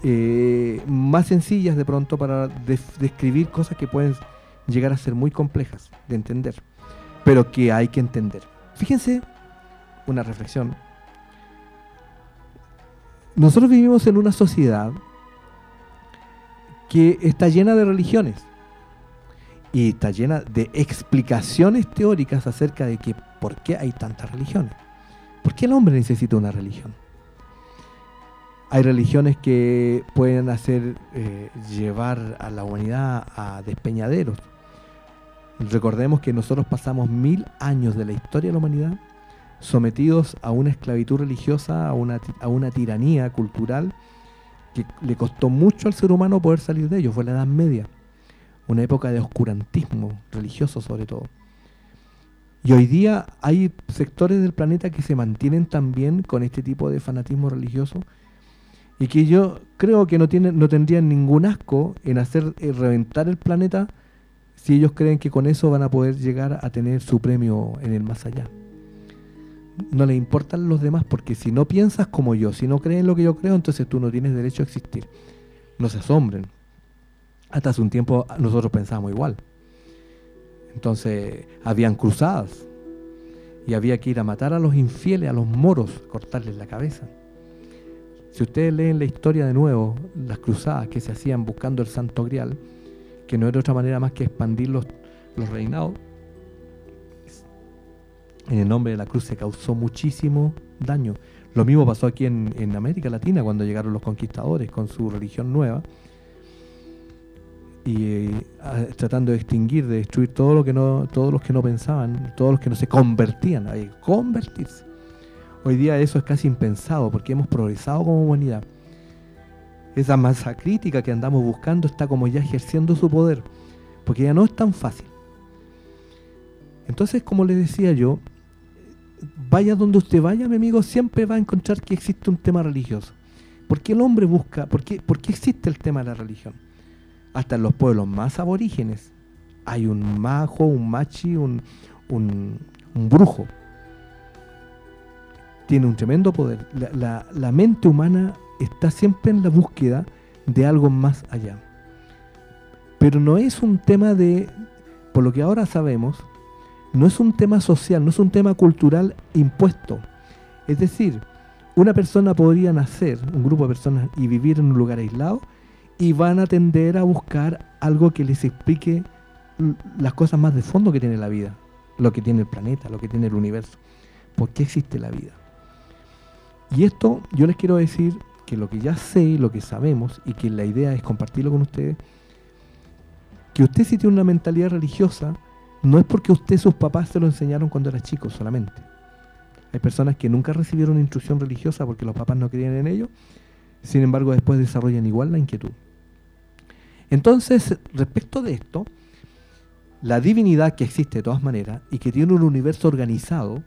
eh, más sencillas de pronto para de- describir cosas que pueden llegar a ser muy complejas de entender, pero que hay que entender. Fíjense, una reflexión. Nosotros vivimos en una sociedad que está llena de religiones y está llena de explicaciones teóricas acerca de que por qué hay tantas religiones. ¿Por qué el hombre necesita una religión? Hay religiones que pueden hacer eh, llevar a la humanidad a despeñaderos. Recordemos que nosotros pasamos mil años de la historia de la humanidad sometidos a una esclavitud religiosa, a una, a una tiranía cultural que le costó mucho al ser humano poder salir de ello. Fue la Edad Media, una época de oscurantismo religioso sobre todo. Y hoy día hay sectores del planeta que se mantienen también con este tipo de fanatismo religioso y que yo creo que no tienen no tendrían ningún asco en hacer eh, reventar el planeta si ellos creen que con eso van a poder llegar a tener su premio en el más allá. No les importan los demás porque si no piensas como yo, si no crees en lo que yo creo, entonces tú no tienes derecho a existir. No se asombren. Hasta hace un tiempo nosotros pensábamos igual. Entonces habían cruzadas y había que ir a matar a los infieles, a los moros, cortarles la cabeza. Si ustedes leen la historia de nuevo, las cruzadas que se hacían buscando el Santo Grial, que no era otra manera más que expandir los, los reinados, en el nombre de la cruz se causó muchísimo daño. Lo mismo pasó aquí en, en América Latina cuando llegaron los conquistadores con su religión nueva y eh, a- tratando de extinguir, de destruir todo lo que no, todos los que no pensaban, todos los que no se convertían, que convertirse. Hoy día eso es casi impensado porque hemos progresado como humanidad. Esa masa crítica que andamos buscando está como ya ejerciendo su poder, porque ya no es tan fácil. Entonces, como les decía yo, vaya donde usted vaya, mi amigo, siempre va a encontrar que existe un tema religioso. ¿Por qué el hombre busca? ¿Por qué, por qué existe el tema de la religión? Hasta en los pueblos más aborígenes hay un majo, un machi, un, un, brujo. Tiene un tremendo poder. La- la mente humana está siempre en la búsqueda de algo más allá. Pero no es un tema de, por lo que ahora sabemos, no es un tema social, no es un tema cultural impuesto. Es decir, una persona podría nacer, un grupo de personas, y vivir en un lugar aislado, y van a tender a buscar algo que les explique las cosas más de fondo que tiene la vida, lo que tiene el planeta, lo que tiene el universo. ¿Por qué existe la vida? Y esto yo les quiero decir que lo que ya sé, lo que sabemos, y que la idea es compartirlo con ustedes, que usted si tiene una mentalidad religiosa, no es porque usted sus papás se lo enseñaron cuando era chico solamente. Hay personas que nunca recibieron instrucción religiosa porque los papás no creían en ello, sin embargo después desarrollan igual la inquietud. Entonces, respecto de esto, la divinidad que existe de todas maneras y que tiene un universo organizado,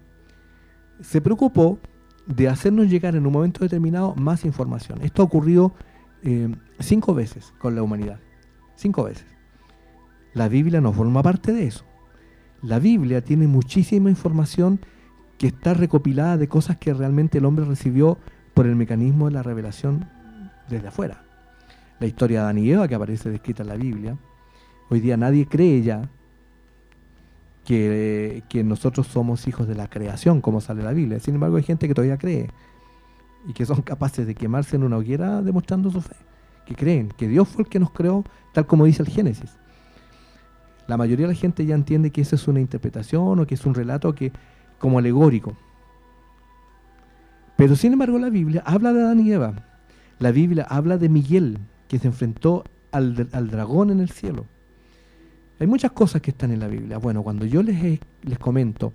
se preocupó de hacernos llegar en un momento determinado más información. Esto ha ocurrido eh, cinco veces con la humanidad. Cinco veces. La Biblia no forma parte de eso. La Biblia tiene muchísima información que está recopilada de cosas que realmente el hombre recibió por el mecanismo de la revelación desde afuera. La historia de Adán y Eva que aparece descrita en la Biblia. Hoy día nadie cree ya que, nosotros somos hijos de la creación, como sale la Biblia. Sin embargo, hay gente que todavía cree y que son capaces de quemarse en una hoguera demostrando su fe. Que creen que Dios fue el que nos creó, tal como dice el Génesis. La mayoría de la gente ya entiende que eso es una interpretación o que es un relato que como alegórico. Pero sin embargo la Biblia habla de Adán y Eva. La Biblia habla de Miguel, que se enfrentó al, al dragón en el cielo. Hay muchas cosas que están en la Biblia. Bueno, cuando yo les, les comento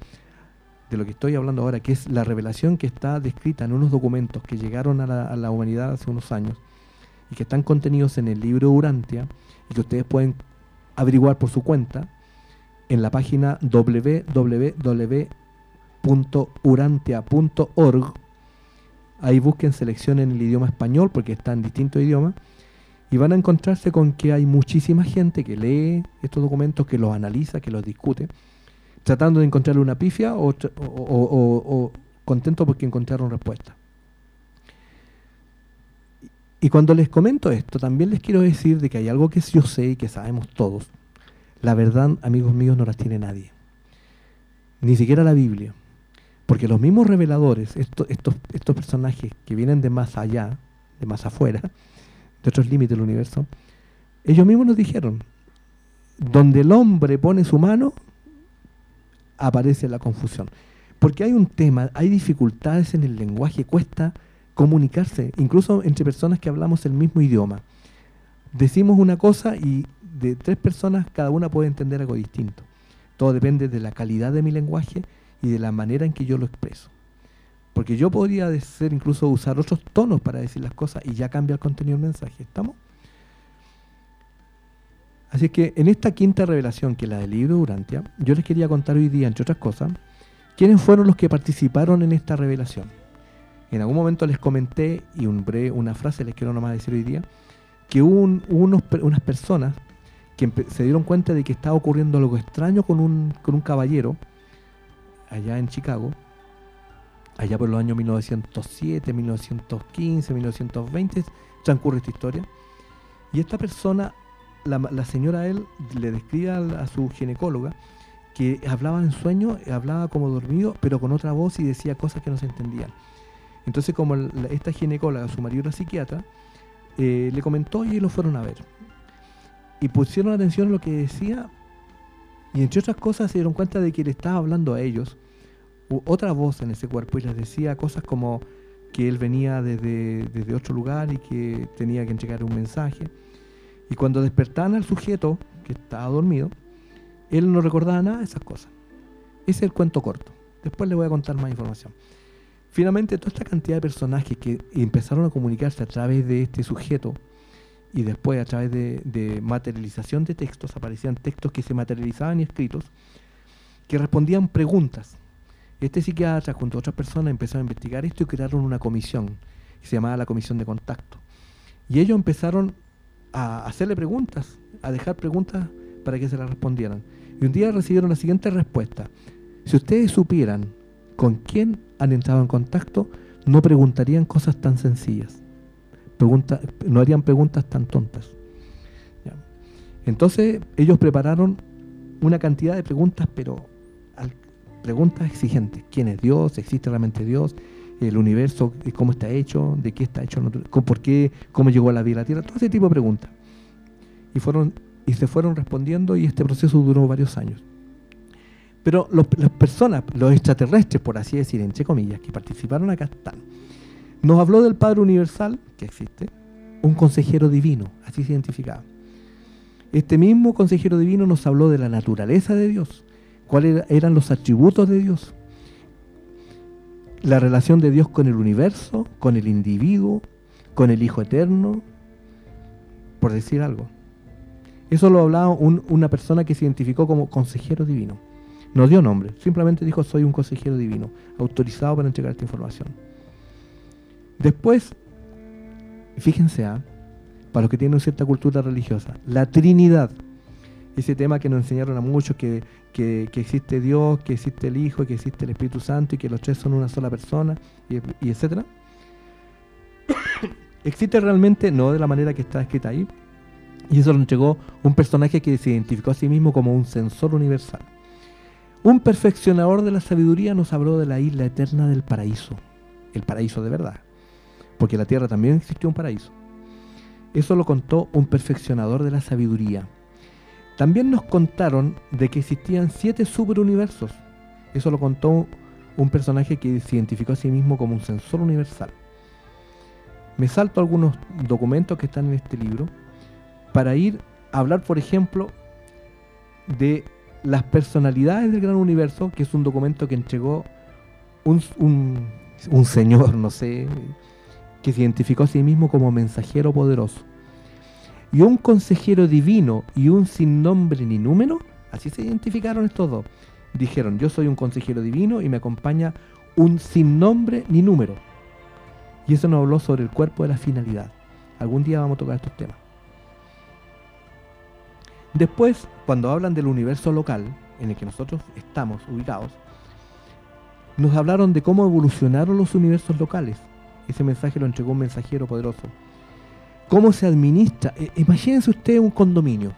de lo que estoy hablando ahora, que es la revelación que está descrita en unos documentos que llegaron a la, a la humanidad hace unos años y que están contenidos en el libro Urantia y que ustedes pueden averiguar por su cuenta en la página www.urantia.org. Ahí busquen, seleccionen el idioma español porque está en distintos idiomas y van a encontrarse con que hay muchísima gente que lee estos documentos, que los analiza, que los discute, tratando de encontrarle una pifia o, o contento porque encontraron respuesta. Y cuando les comento esto, también les quiero decir de que hay algo que yo sé y que sabemos todos. La verdad, amigos míos, no las tiene nadie. Ni siquiera la Biblia. Porque los mismos reveladores, estos, estos, estos personajes que vienen de más allá, de más afuera, de otros límites del universo, ellos mismos nos dijeron, donde el hombre pone su mano, aparece la confusión. Porque hay un tema, hay dificultades en el lenguaje, cuesta comunicarse, incluso entre personas que hablamos el mismo idioma. Decimos una cosa y de tres personas cada una puede entender algo distinto. Todo depende de la calidad de mi lenguaje y de la manera en que yo lo expreso. Porque yo podría ser incluso usar otros tonos para decir las cosas y ya cambia el contenido del mensaje. ¿Estamos? Así que en esta quinta revelación, que es la del libro Durantia, yo les quería contar hoy día, entre otras cosas, quiénes fueron los que participaron en esta revelación. En algún momento les comenté, y un una frase les quiero nomás decir hoy día, que hubo unas personas que se dieron cuenta de que estaba ocurriendo algo extraño con un, caballero allá en Chicago, allá por los años 1907, 1915, 1920, transcurre esta historia. Y esta persona, la, señora él, le describe a, su ginecóloga que hablaba en sueño, hablaba como dormido, pero con otra voz y decía cosas que no se entendían. Entonces, como esta ginecóloga, su marido era psiquiatra, eh, le comentó y lo fueron a ver. Y pusieron atención a lo que decía y entre otras cosas se dieron cuenta de que le estaba hablando a ellos otra voz en ese cuerpo y les decía cosas como que él venía desde, desde otro lugar y que tenía que entregar un mensaje. Y cuando despertaban al sujeto que estaba dormido, él no recordaba nada de esas cosas. Ese es el cuento corto. Después le voy a contar más información. Finalmente, toda esta cantidad de personajes que empezaron a comunicarse a través de este sujeto y después a través de, materialización de textos, aparecían textos que se materializaban y escritos, que respondían preguntas. Este psiquiatra junto a otras personas empezaron a investigar esto y crearon una comisión, que se llamaba la Comisión de Contacto. Y ellos empezaron a hacerle preguntas, a dejar preguntas para que se las respondieran. Y un día recibieron la siguiente respuesta. Si ustedes supieran con quién han entrado en contacto, no preguntarían cosas tan sencillas. no harían preguntas tan tontas. Entonces ellos prepararon una cantidad de preguntas, pero preguntas exigentes. ¿Quién es Dios? ¿Existe realmente Dios? ¿El universo? ¿Cómo está hecho? ¿De qué está hecho? ¿Por qué? ¿Cómo llegó a la vida a la Tierra? Todo ese tipo de preguntas. Y fueron y se fueron respondiendo y este proceso duró varios años. Pero las personas, los extraterrestres, por así decir, entre comillas, que participaron acá están. Nos habló del Padre Universal, que existe, un consejero divino, así se identificaba. Este mismo consejero divino nos habló de la naturaleza de Dios, cuáles eran los atributos de Dios, la relación de Dios con el universo, con el individuo, con el Hijo Eterno, por decir algo. Eso lo hablaba una persona que se identificó como consejero divino. No dio nombre, simplemente dijo soy un consejero divino, autorizado para entregar esta información. Después, fíjense, ¿ah? para los que tienen cierta cultura religiosa, la Trinidad, ese tema que nos enseñaron a muchos, que, que, existe Dios, que existe el Hijo, que existe el Espíritu Santo y que los tres son una sola persona, y, y etcétera. ¿Existe realmente? No de la manera que está escrita ahí. Y eso lo entregó un personaje que se identificó a sí mismo como un censor universal. Un perfeccionador de la sabiduría nos habló de la isla eterna del paraíso. El paraíso de verdad. Porque la tierra también existió un paraíso. Eso lo contó un perfeccionador de la sabiduría. También nos contaron de que existían siete superuniversos. Eso lo contó un personaje que se identificó a sí mismo como un censor universal. Me salto algunos documentos que están en este libro para ir a hablar, por ejemplo, de las personalidades del gran universo, que es un documento que entregó un, un señor, no sé, que se identificó a sí mismo como mensajero poderoso y un consejero divino y un sin nombre ni número, así se identificaron estos dos. Dijeron, yo soy un consejero divino y me acompaña un sin nombre ni número. Y eso nos habló sobre el cuerpo de la finalidad. Algún día vamos a tocar estos temas. Después, cuando hablan del universo local, en el que nosotros estamos ubicados, nos hablaron de cómo evolucionaron los universos locales. Ese mensaje lo entregó un mensajero poderoso cómo se administra. Eh, imagínense ustedes un condominio.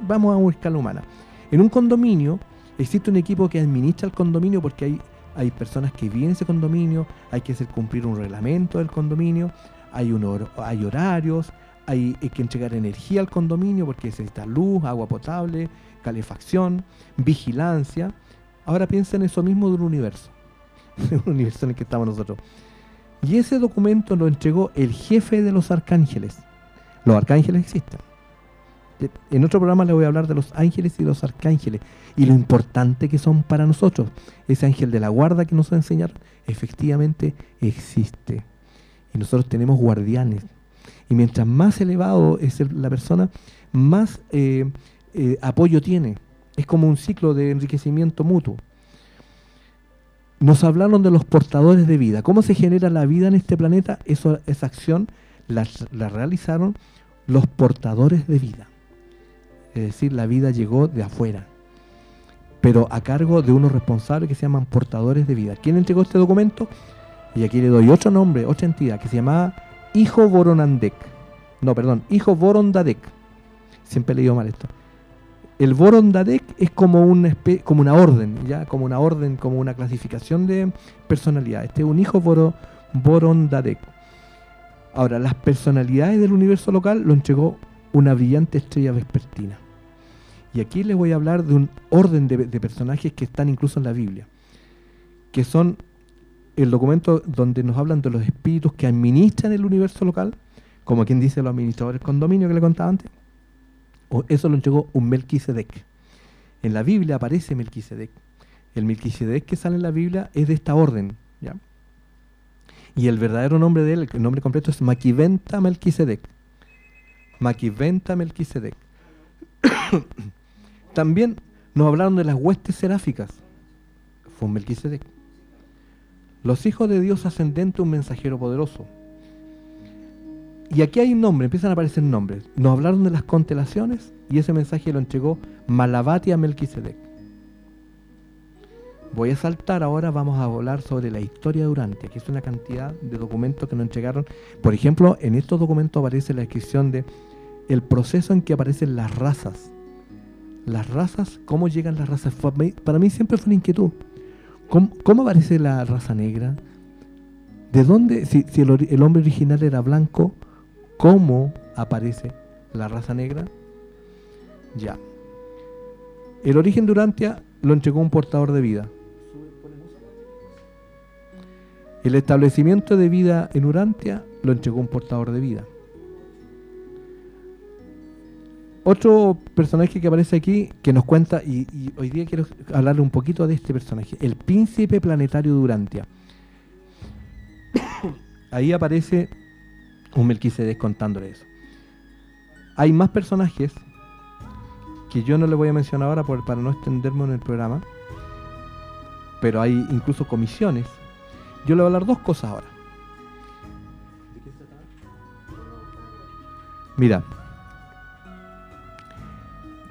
Vamos a una escala humana. En un condominio existe un equipo que administra el condominio porque hay, hay personas que viven en ese condominio, hay que hacer cumplir un reglamento del condominio, hay, un hay horarios, hay, que entregar energía al condominio porque necesita luz, agua potable, calefacción, vigilancia. Ahora piensen en eso mismo de un universo, un universo en el que estamos nosotros. Y ese documento lo entregó el jefe de los arcángeles. Los arcángeles existen. En otro programa les voy a hablar de los ángeles y los arcángeles y lo importante que son para nosotros. Ese ángel de la guarda que nos va a enseñar efectivamente existe. Y nosotros tenemos guardianes. Y mientras más elevado es la persona, más eh, eh, apoyo tiene. Es como un ciclo de enriquecimiento mutuo nos hablaron de los portadores de vida. ¿Cómo se genera la vida en este planeta? Esa acción la, realizaron los portadores de vida. Es decir, la vida llegó de afuera. Pero a cargo de unos responsables que se llaman portadores de vida. ¿Quién entregó este documento? Y aquí le doy otro nombre, otra entidad, que se llamaba Hijo Boronandek. No, perdón, Hijo Borondadek. Siempre he leído mal esto el Borondadek es como, un como una orden, ya como una orden, como una clasificación de personalidad. Este es un hijo Boro Borondadek. Ahora, las personalidades del universo local lo entregó una brillante estrella vespertina. Y aquí les voy a hablar de un orden de, de personajes que están incluso en la Biblia, que son el documento donde nos hablan de los espíritus que administran el universo local, como quien dice los administradores condominio que le contaba antes, eso lo entregó un Melquisedec. En la Biblia aparece Melquisedec. El Melquisedec que sale en la Biblia es de esta orden. ¿ya? Y el verdadero nombre de él, el nombre completo es Maquiventa Melquisedec. Maquiventa Melquisedec. También nos hablaron de las huestes seráficas. Fue un Melquisedec. Los hijos de Dios ascendente, un mensajero poderoso. Y aquí hay un nombre, empiezan a aparecer nombres. Nos hablaron de las constelaciones y ese mensaje lo entregó Malabati a Melquisedec. Voy a saltar ahora, vamos a hablar sobre la historia Durante, que es una cantidad de documentos que nos entregaron. Por ejemplo, en estos documentos aparece la descripción de el proceso en que aparecen las razas. Las razas, cómo llegan las razas. Para mí siempre fue una inquietud. ¿Cómo, aparece la raza negra? ¿De dónde, si, el hombre original era blanco, cómo aparece la raza negra. Ya. El origen de Urantia lo entregó un portador de vida. El establecimiento de vida en Urantia lo entregó un portador de vida. Otro personaje que aparece aquí, que nos cuenta, y, hoy día quiero hablarle un poquito de este personaje, el príncipe planetario de Urantia. Ahí aparece un Melquisedec contándole eso. Hay más personajes que yo no le voy a mencionar ahora para no extenderme en el programa, pero hay incluso comisiones. Yo le voy a hablar dos cosas ahora. Mira,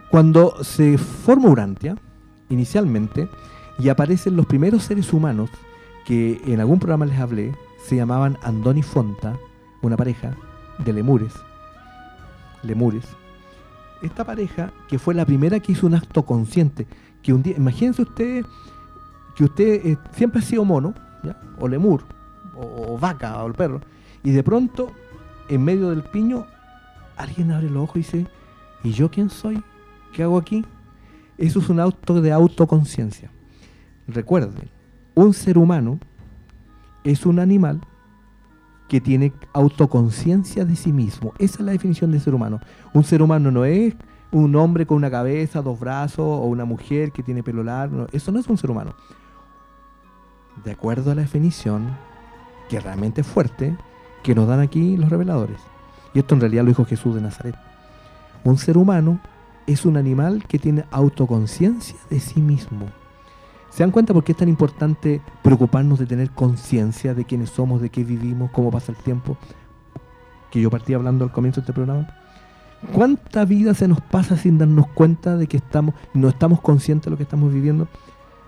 cuando se forma Urantia, inicialmente, y aparecen los primeros seres humanos que en algún programa les hablé, se llamaban Andoni Fonta, una pareja de lemures. Lemures. Esta pareja, que fue la primera que hizo un acto consciente, que un día, imagínense ustedes que usted eh, siempre ha sido mono, o lemur, o, o vaca, o el perro, y de pronto, en medio del piño, alguien abre los ojos y dice, ¿y yo quién soy? ¿Qué hago aquí? Eso es un auto de autoconciencia. Recuerden, un ser humano es un animal que tiene autoconciencia de sí mismo. Esa es la definición de ser humano. Un ser humano no es un hombre con una cabeza, dos brazos, o una mujer que tiene pelo largo. Eso no es un ser humano. De acuerdo a la definición, que realmente es fuerte, que nos dan aquí los reveladores. Y esto en realidad lo dijo Jesús de Nazaret. Un ser humano es un animal que tiene autoconciencia de sí mismo. ¿Se dan cuenta por qué es tan importante preocuparnos de tener conciencia de quiénes somos, de qué vivimos, cómo pasa el tiempo? Que yo partí hablando al comienzo de este programa. ¿Cuánta vida se nos pasa sin darnos cuenta de que estamos, no estamos conscientes de lo que estamos viviendo?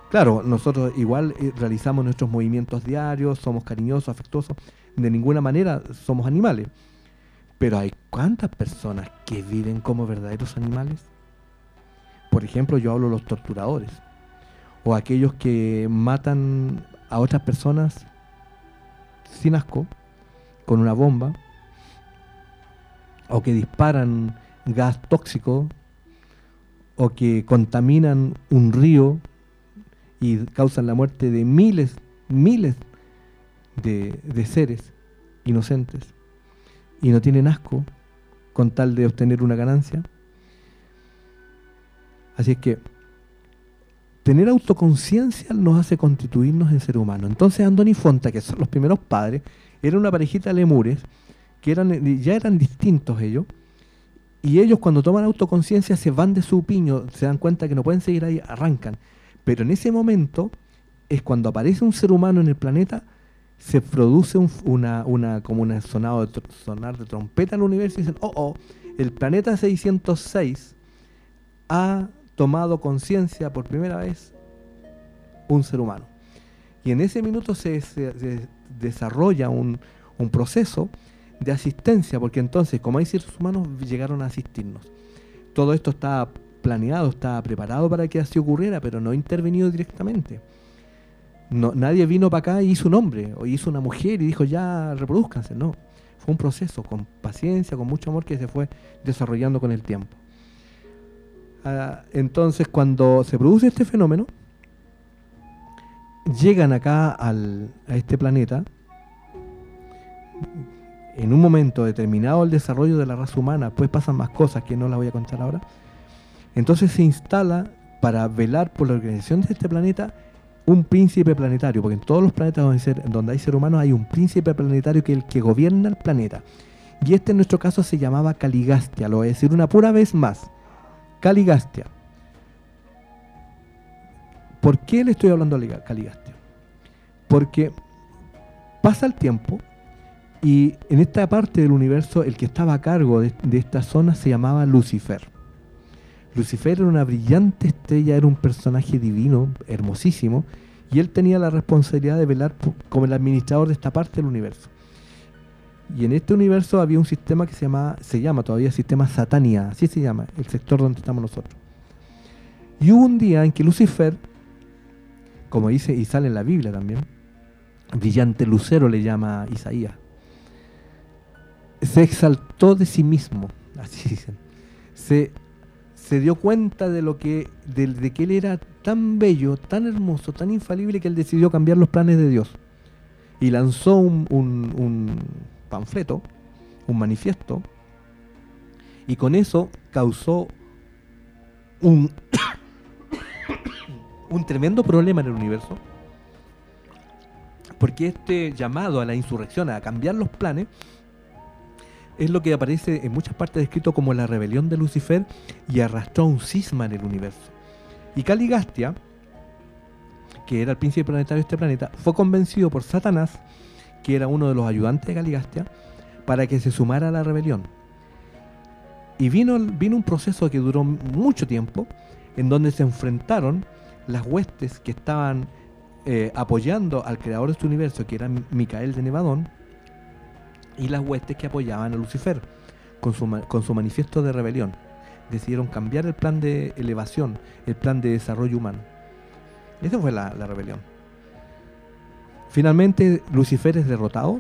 Claro, nosotros igual eh, realizamos nuestros movimientos diarios, somos cariñosos, afectuosos, de ninguna manera somos animales. Pero hay cuántas personas que viven como verdaderos animales. Por ejemplo, yo hablo de los torturadores o aquellos que matan a otras personas sin asco con una bomba o que disparan gas tóxico o que contaminan un río y causan la muerte de miles, miles de, de seres inocentes y no tienen asco con tal de obtener una ganancia. Así es que tener autoconciencia nos hace constituirnos en ser humano. Entonces Andoni Fonta, que son los primeros padres, era una parejita de lemures, que eran, ya eran distintos ellos, y ellos cuando toman autoconciencia se van de su piño, se dan cuenta que no pueden seguir ahí, arrancan. Pero en ese momento es cuando aparece un ser humano en el planeta, se produce un, una, una, como un sonado de, sonar de trompeta en el universo y dicen, oh, oh, el planeta 606 ha tomado conciencia por primera vez un ser humano. Y en ese minuto se, desarrolla un, un, proceso de asistencia, porque entonces, como hay seres humanos, llegaron a asistirnos. Todo esto estaba planeado, estaba preparado para que así ocurriera, pero no intervenido directamente. No, nadie vino para acá y hizo un hombre, o hizo una mujer y dijo ya reproduzcanse, no. Fue un proceso con paciencia, con mucho amor que se fue desarrollando con el tiempo. Ah, entonces cuando se produce este fenómeno, llegan acá al, a este planeta, en un momento determinado el desarrollo de la raza humana, pues pasan más cosas que no las voy a contar ahora, entonces se instala para velar por la organización de este planeta un príncipe planetario, porque en todos los planetas donde, ser, donde hay ser humanos hay un príncipe planetario que es el que gobierna el planeta. Y este en nuestro caso se llamaba Caligastia, lo voy a decir una pura vez más. Caligastia. ¿Por qué le estoy hablando a Caligastia? Porque pasa el tiempo y en esta parte del universo el que estaba a cargo de esta zona se llamaba Lucifer. Lucifer era una brillante estrella, era un personaje divino, hermosísimo, y él tenía la responsabilidad de velar como el administrador de esta parte del universo. Y en este universo había un sistema que se llama, se llama todavía sistema Satania, así se llama, el sector donde estamos nosotros. Y hubo un día en que Lucifer, como dice y sale en la Biblia también, brillante lucero le llama Isaías, se exaltó de sí mismo, así dicen, se se dio cuenta de lo que de, de que él era tan bello, tan hermoso, tan infalible que él decidió cambiar los planes de Dios. Y lanzó un, un- un panfleto, un manifiesto, y con eso causó un, un tremendo problema en el universo, porque este llamado a la insurrección, a cambiar los planes, es lo que aparece en muchas partes descrito como la rebelión de Lucifer y arrastró un cisma en el universo. Y Caligastia, que era el príncipe planetario de este planeta, fue convencido por Satanás, que era uno de los ayudantes de Caligastia, para que se sumara a la rebelión. Y vino, un proceso que duró mucho tiempo, en donde se enfrentaron las huestes que estaban eh, apoyando al creador de este universo, que era Micael de Nevadón, y las huestes que apoyaban a Lucifer, con su, con su manifiesto de rebelión. Decidieron cambiar el plan de elevación, el plan de desarrollo humano. Esa fue la, la rebelión. Finalmente Lucifer es derrotado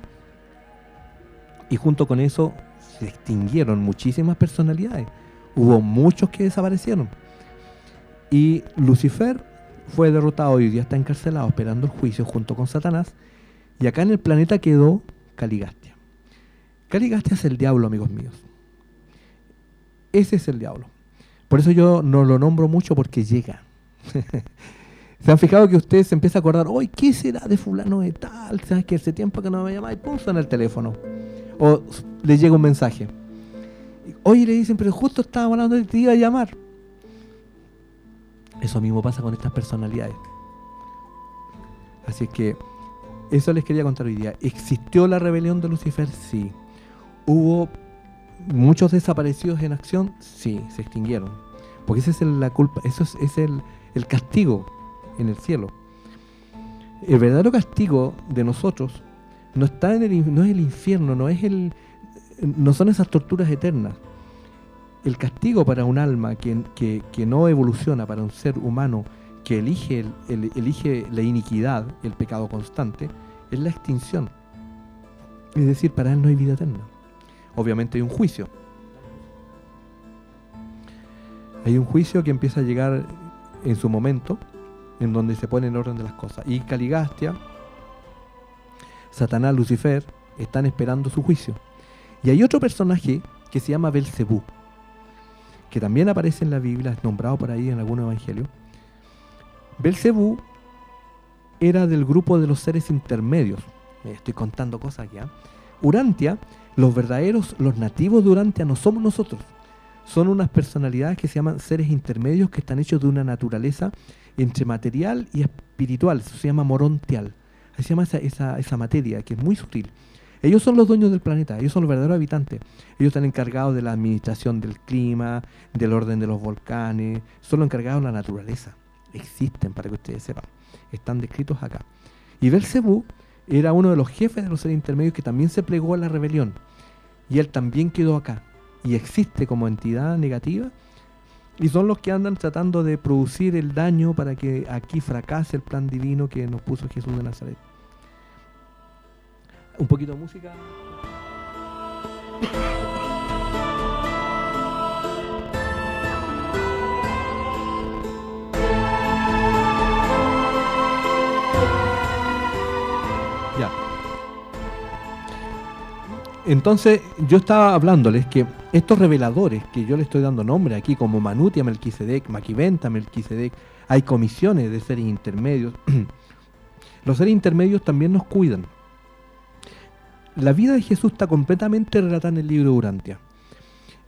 y junto con eso se extinguieron muchísimas personalidades. Hubo muchos que desaparecieron. Y Lucifer fue derrotado y hoy día está encarcelado esperando el juicio junto con Satanás. Y acá en el planeta quedó Caligastia. Caligastia es el diablo, amigos míos. Ese es el diablo. Por eso yo no lo nombro mucho porque llega. ¿Se han fijado que usted se empieza a acordar, hoy qué será de fulano de tal? ¿Sabes que hace tiempo que no me llama y pum, suena el teléfono? O le llega un mensaje. Hoy le dicen, pero justo estaba hablando de te iba a llamar. Eso mismo pasa con estas personalidades. Así que eso les quería contar hoy día. ¿Existió la rebelión de Lucifer? Sí. ¿Hubo muchos desaparecidos en acción? Sí, se extinguieron. Porque esa es la culpa, eso es, el, el castigo en el cielo. El verdadero castigo de nosotros no está en el, no es el infierno, no es el no son esas torturas eternas. El castigo para un alma que, que- que no evoluciona, para un ser humano que elige, el- el- elige la iniquidad, el pecado constante, es la extinción. Es decir, para él no hay vida eterna. Obviamente hay un juicio. Hay un juicio que empieza a llegar en su momento, en donde se pone en orden de las cosas. Y Caligastia, Satanás, Lucifer, están esperando su juicio. Y hay otro personaje que se llama Belcebú, que también aparece en la Biblia, es nombrado por ahí en algún evangelio. Belcebú era del grupo de los seres intermedios. Estoy contando cosas ya. Urantia, los verdaderos, los nativos de Urantia no somos nosotros. Son unas personalidades que se llaman seres intermedios que están hechos de una naturaleza entre material y espiritual. Eso se llama morontial. Así se llama esa, esa, materia que es muy sutil. Ellos son los dueños del planeta, ellos son los verdaderos habitantes. Ellos están encargados de la administración del clima, del orden de los volcanes, son los encargados de la naturaleza. Existen, para que ustedes sepan. Están descritos acá. Y Belcebú era uno de los jefes de los seres intermedios que también se plegó a la rebelión. Y él también quedó acá. Y existe como entidad negativa. Y son los que andan tratando de producir el daño para que aquí fracase el plan divino que nos puso Jesús de Nazaret. Un poquito de música. Entonces, yo estaba hablándoles que estos reveladores que yo le estoy dando nombre aquí, como Manutia, Melquisedec, Maquiventa, Melquisedec, hay comisiones de seres intermedios. Los seres intermedios también nos cuidan. La vida de Jesús está completamente relatada en el libro Urantia.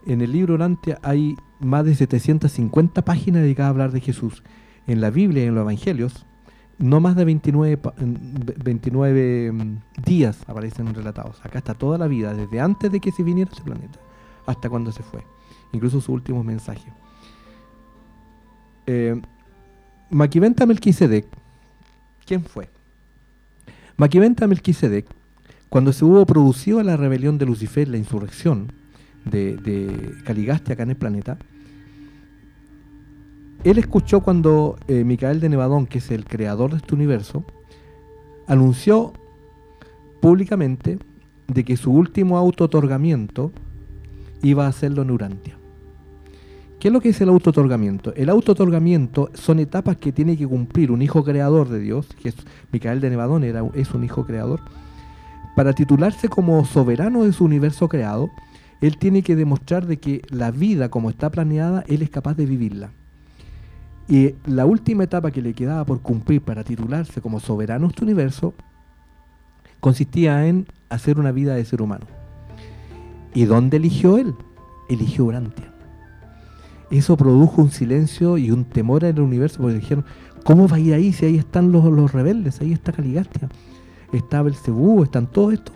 En el libro Urantia hay más de 750 páginas dedicadas a hablar de Jesús. En la Biblia y en los Evangelios, no más de 29, pa- mm, 29 mm, días aparecen relatados. Acá está toda la vida, desde antes de que se viniera a este planeta hasta cuando se fue. Incluso su último mensaje. Eh, Maquiventa Melquisedec, ¿quién fue? Maquiventa Melquisedec, cuando se hubo producido la rebelión de Lucifer, la insurrección de, de Caligastia acá en el planeta, él escuchó cuando eh, Micael de Nevadón, que es el creador de este universo, anunció públicamente de que su último auto-otorgamiento iba a hacerlo en Urantia. ¿Qué es lo que es el auto-otorgamiento? El auto-otorgamiento son etapas que tiene que cumplir un hijo creador de Dios, que es Micael de Nevadón, era, es un hijo creador, para titularse como soberano de su universo creado, él tiene que demostrar de que la vida como está planeada, él es capaz de vivirla. Y la última etapa que le quedaba por cumplir para titularse como soberano de este universo consistía en hacer una vida de ser humano. ¿Y dónde eligió él? Eligió Urantia. Eso produjo un silencio y un temor en el universo, porque dijeron, ¿cómo va a ir ahí si ahí están los, los rebeldes? Ahí está Caligastia, está Belcebú, están todos estos.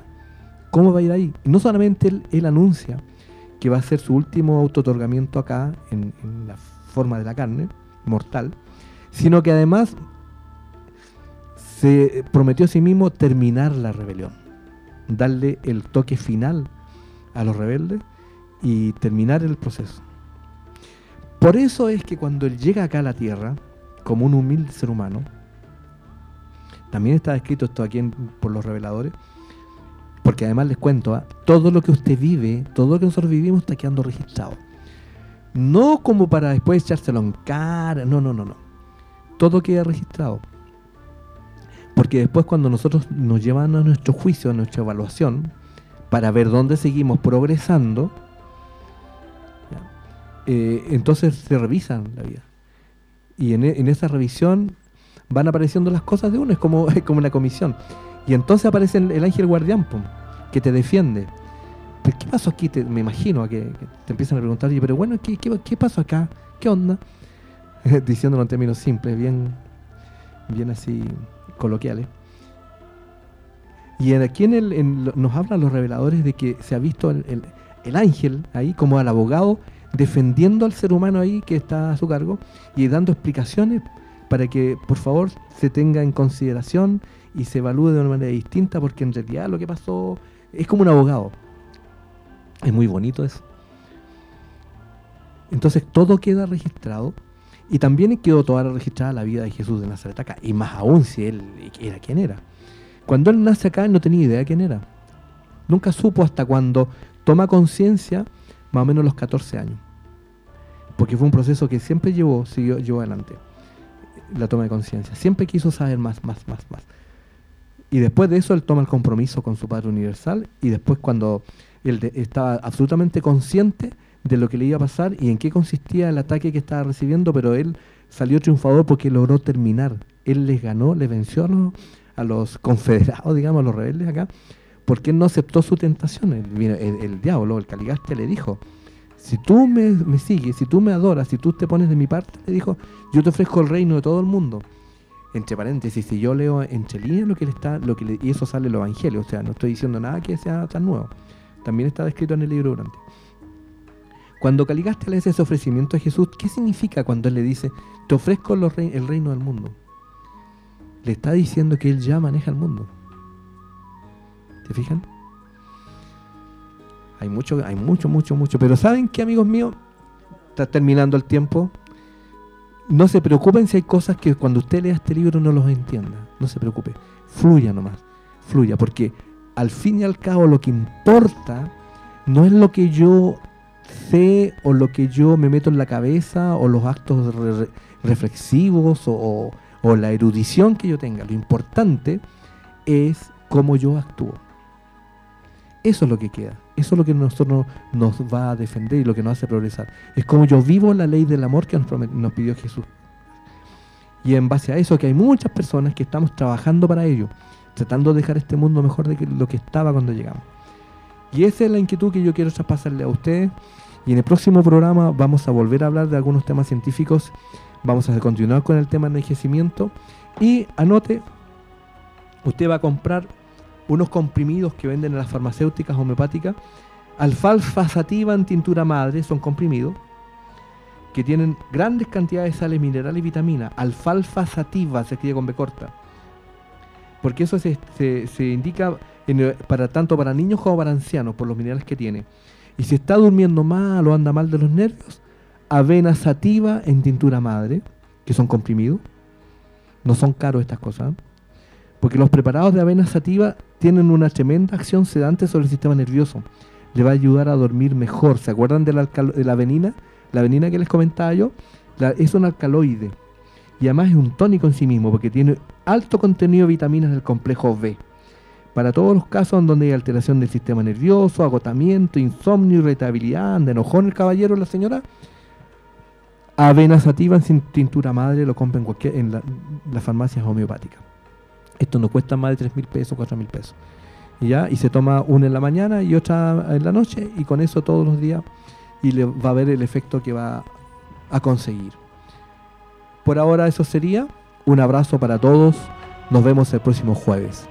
¿Cómo va a ir ahí? no solamente él, anuncia que va a ser su último auto-otorgamiento acá, en, en la forma de la carne, mortal, sino que además se prometió a sí mismo terminar la rebelión, darle el toque final a los rebeldes y terminar el proceso. Por eso es que cuando él llega acá a la tierra, como un humilde ser humano, también está escrito esto aquí por los reveladores, porque además les cuento, ¿ah? todo lo que usted vive, todo lo que nosotros vivimos está quedando registrado. No como para después echárselo en cara, no, no, no, no. Todo queda registrado. Porque después cuando nosotros nos llevan a nuestro juicio, a nuestra evaluación, para ver dónde seguimos progresando, eh, entonces se revisan la vida. Y en, en, esa revisión van apareciendo las cosas de uno, es como, es como una comisión. Y entonces aparece el ángel guardián, que te defiende. ¿Pero qué pasó aquí? me imagino que, te empiezan a preguntar, pero bueno, ¿qué, qué, pasó acá? ¿Qué onda? Diciéndolo en términos simples, bien, bien así coloquiales. Y aquí en el, nos hablan los reveladores de que se ha visto el, el, ángel ahí como al abogado defendiendo al ser humano ahí que está a su cargo y dando explicaciones para que por favor se tenga en consideración y se evalúe de una manera distinta porque en realidad lo que pasó es como un abogado. Es muy bonito eso. Entonces todo queda registrado y también quedó toda registrada la vida de Jesús de Nazaret acá. Y más aún si él era quien era. Cuando él nace acá, él no tenía idea de quién era. Nunca supo hasta cuando toma conciencia, más o menos los 14 años. Porque fue un proceso que siempre llevó, siguió, llevó adelante. La toma de conciencia. Siempre quiso saber más, más, más, más. Y después de eso él toma el compromiso con su Padre Universal y después cuando él estaba absolutamente consciente de lo que le iba a pasar y en qué consistía el ataque que estaba recibiendo, pero él salió triunfador porque logró terminar. Él les ganó, les venció a los, confederados, digamos, a los rebeldes acá, porque él no aceptó su tentación. El, diablo, el Caligastia le dijo, si tú me, sigues, si tú me adoras, si tú te pones de mi parte, le dijo, yo te ofrezco el reino de todo el mundo entre paréntesis, si yo leo entre líneas lo que le está, lo que y eso sale en los evangelios, o sea, no estoy diciendo nada que sea tan nuevo. También está escrito en el libro durante. Cuando Caligaste le hace ese ofrecimiento a Jesús, ¿qué significa cuando él le dice, te ofrezco el reino del mundo? Le está diciendo que él ya maneja el mundo. ¿Te fijan? Hay mucho, hay mucho, mucho, mucho. Pero ¿saben qué, amigos míos? Está terminando el tiempo no se preocupen si hay cosas que cuando usted lea este libro no los entienda. No se preocupe. Fluya nomás. Fluya. Porque al fin y al cabo lo que importa no es lo que yo sé o lo que yo me meto en la cabeza o los actos reflexivos o, la erudición que yo tenga. Lo importante es cómo yo actúo. Eso es lo que queda. Eso es lo que nosotros nos va a defender y lo que nos hace progresar. Es como yo vivo la ley del amor que nos, pidió Jesús. Y en base a eso, que hay muchas personas que estamos trabajando para ello, tratando de dejar este mundo mejor de lo que estaba cuando llegamos. Y esa es la inquietud que yo quiero traspasarle a ustedes. Y en el próximo programa vamos a volver a hablar de algunos temas científicos. Vamos a continuar con el tema envejecimiento. Y anote, usted va a comprar unos comprimidos que venden en las farmacéuticas homeopáticas, alfalfa sativa en tintura madre, son comprimidos, que tienen grandes cantidades de sales minerales y vitaminas. Alfalfa sativa se escribe con B corta. Porque eso se, indica para tanto para niños como para ancianos, por los minerales que tiene. Y si está durmiendo mal o anda mal de los nervios, avena sativa en tintura madre, que son comprimidos. No son caros estas cosas. Porque los preparados de avena sativa tienen una tremenda acción sedante sobre el sistema nervioso. Le va a ayudar a dormir mejor. ¿Se acuerdan de la, de la avenina? La avenina que les comentaba yo es un alcaloide y además es un tónico en sí mismo porque tiene alto contenido de vitaminas del complejo B. Para todos los casos en donde hay alteración del sistema nervioso, agotamiento, insomnio, irritabilidad, de enojón el caballero o la señora, avena sativa en tintura madre lo compra en, en las farmacias homeopáticas. Esto no cuesta más de 3 mil pesos, 4 mil pesos. Ya, y se toma una en la mañana y otra en la noche y con eso todos los días y le va a ver el efecto que va a conseguir. Por ahora eso sería. Un abrazo para todos. Nos vemos el próximo jueves.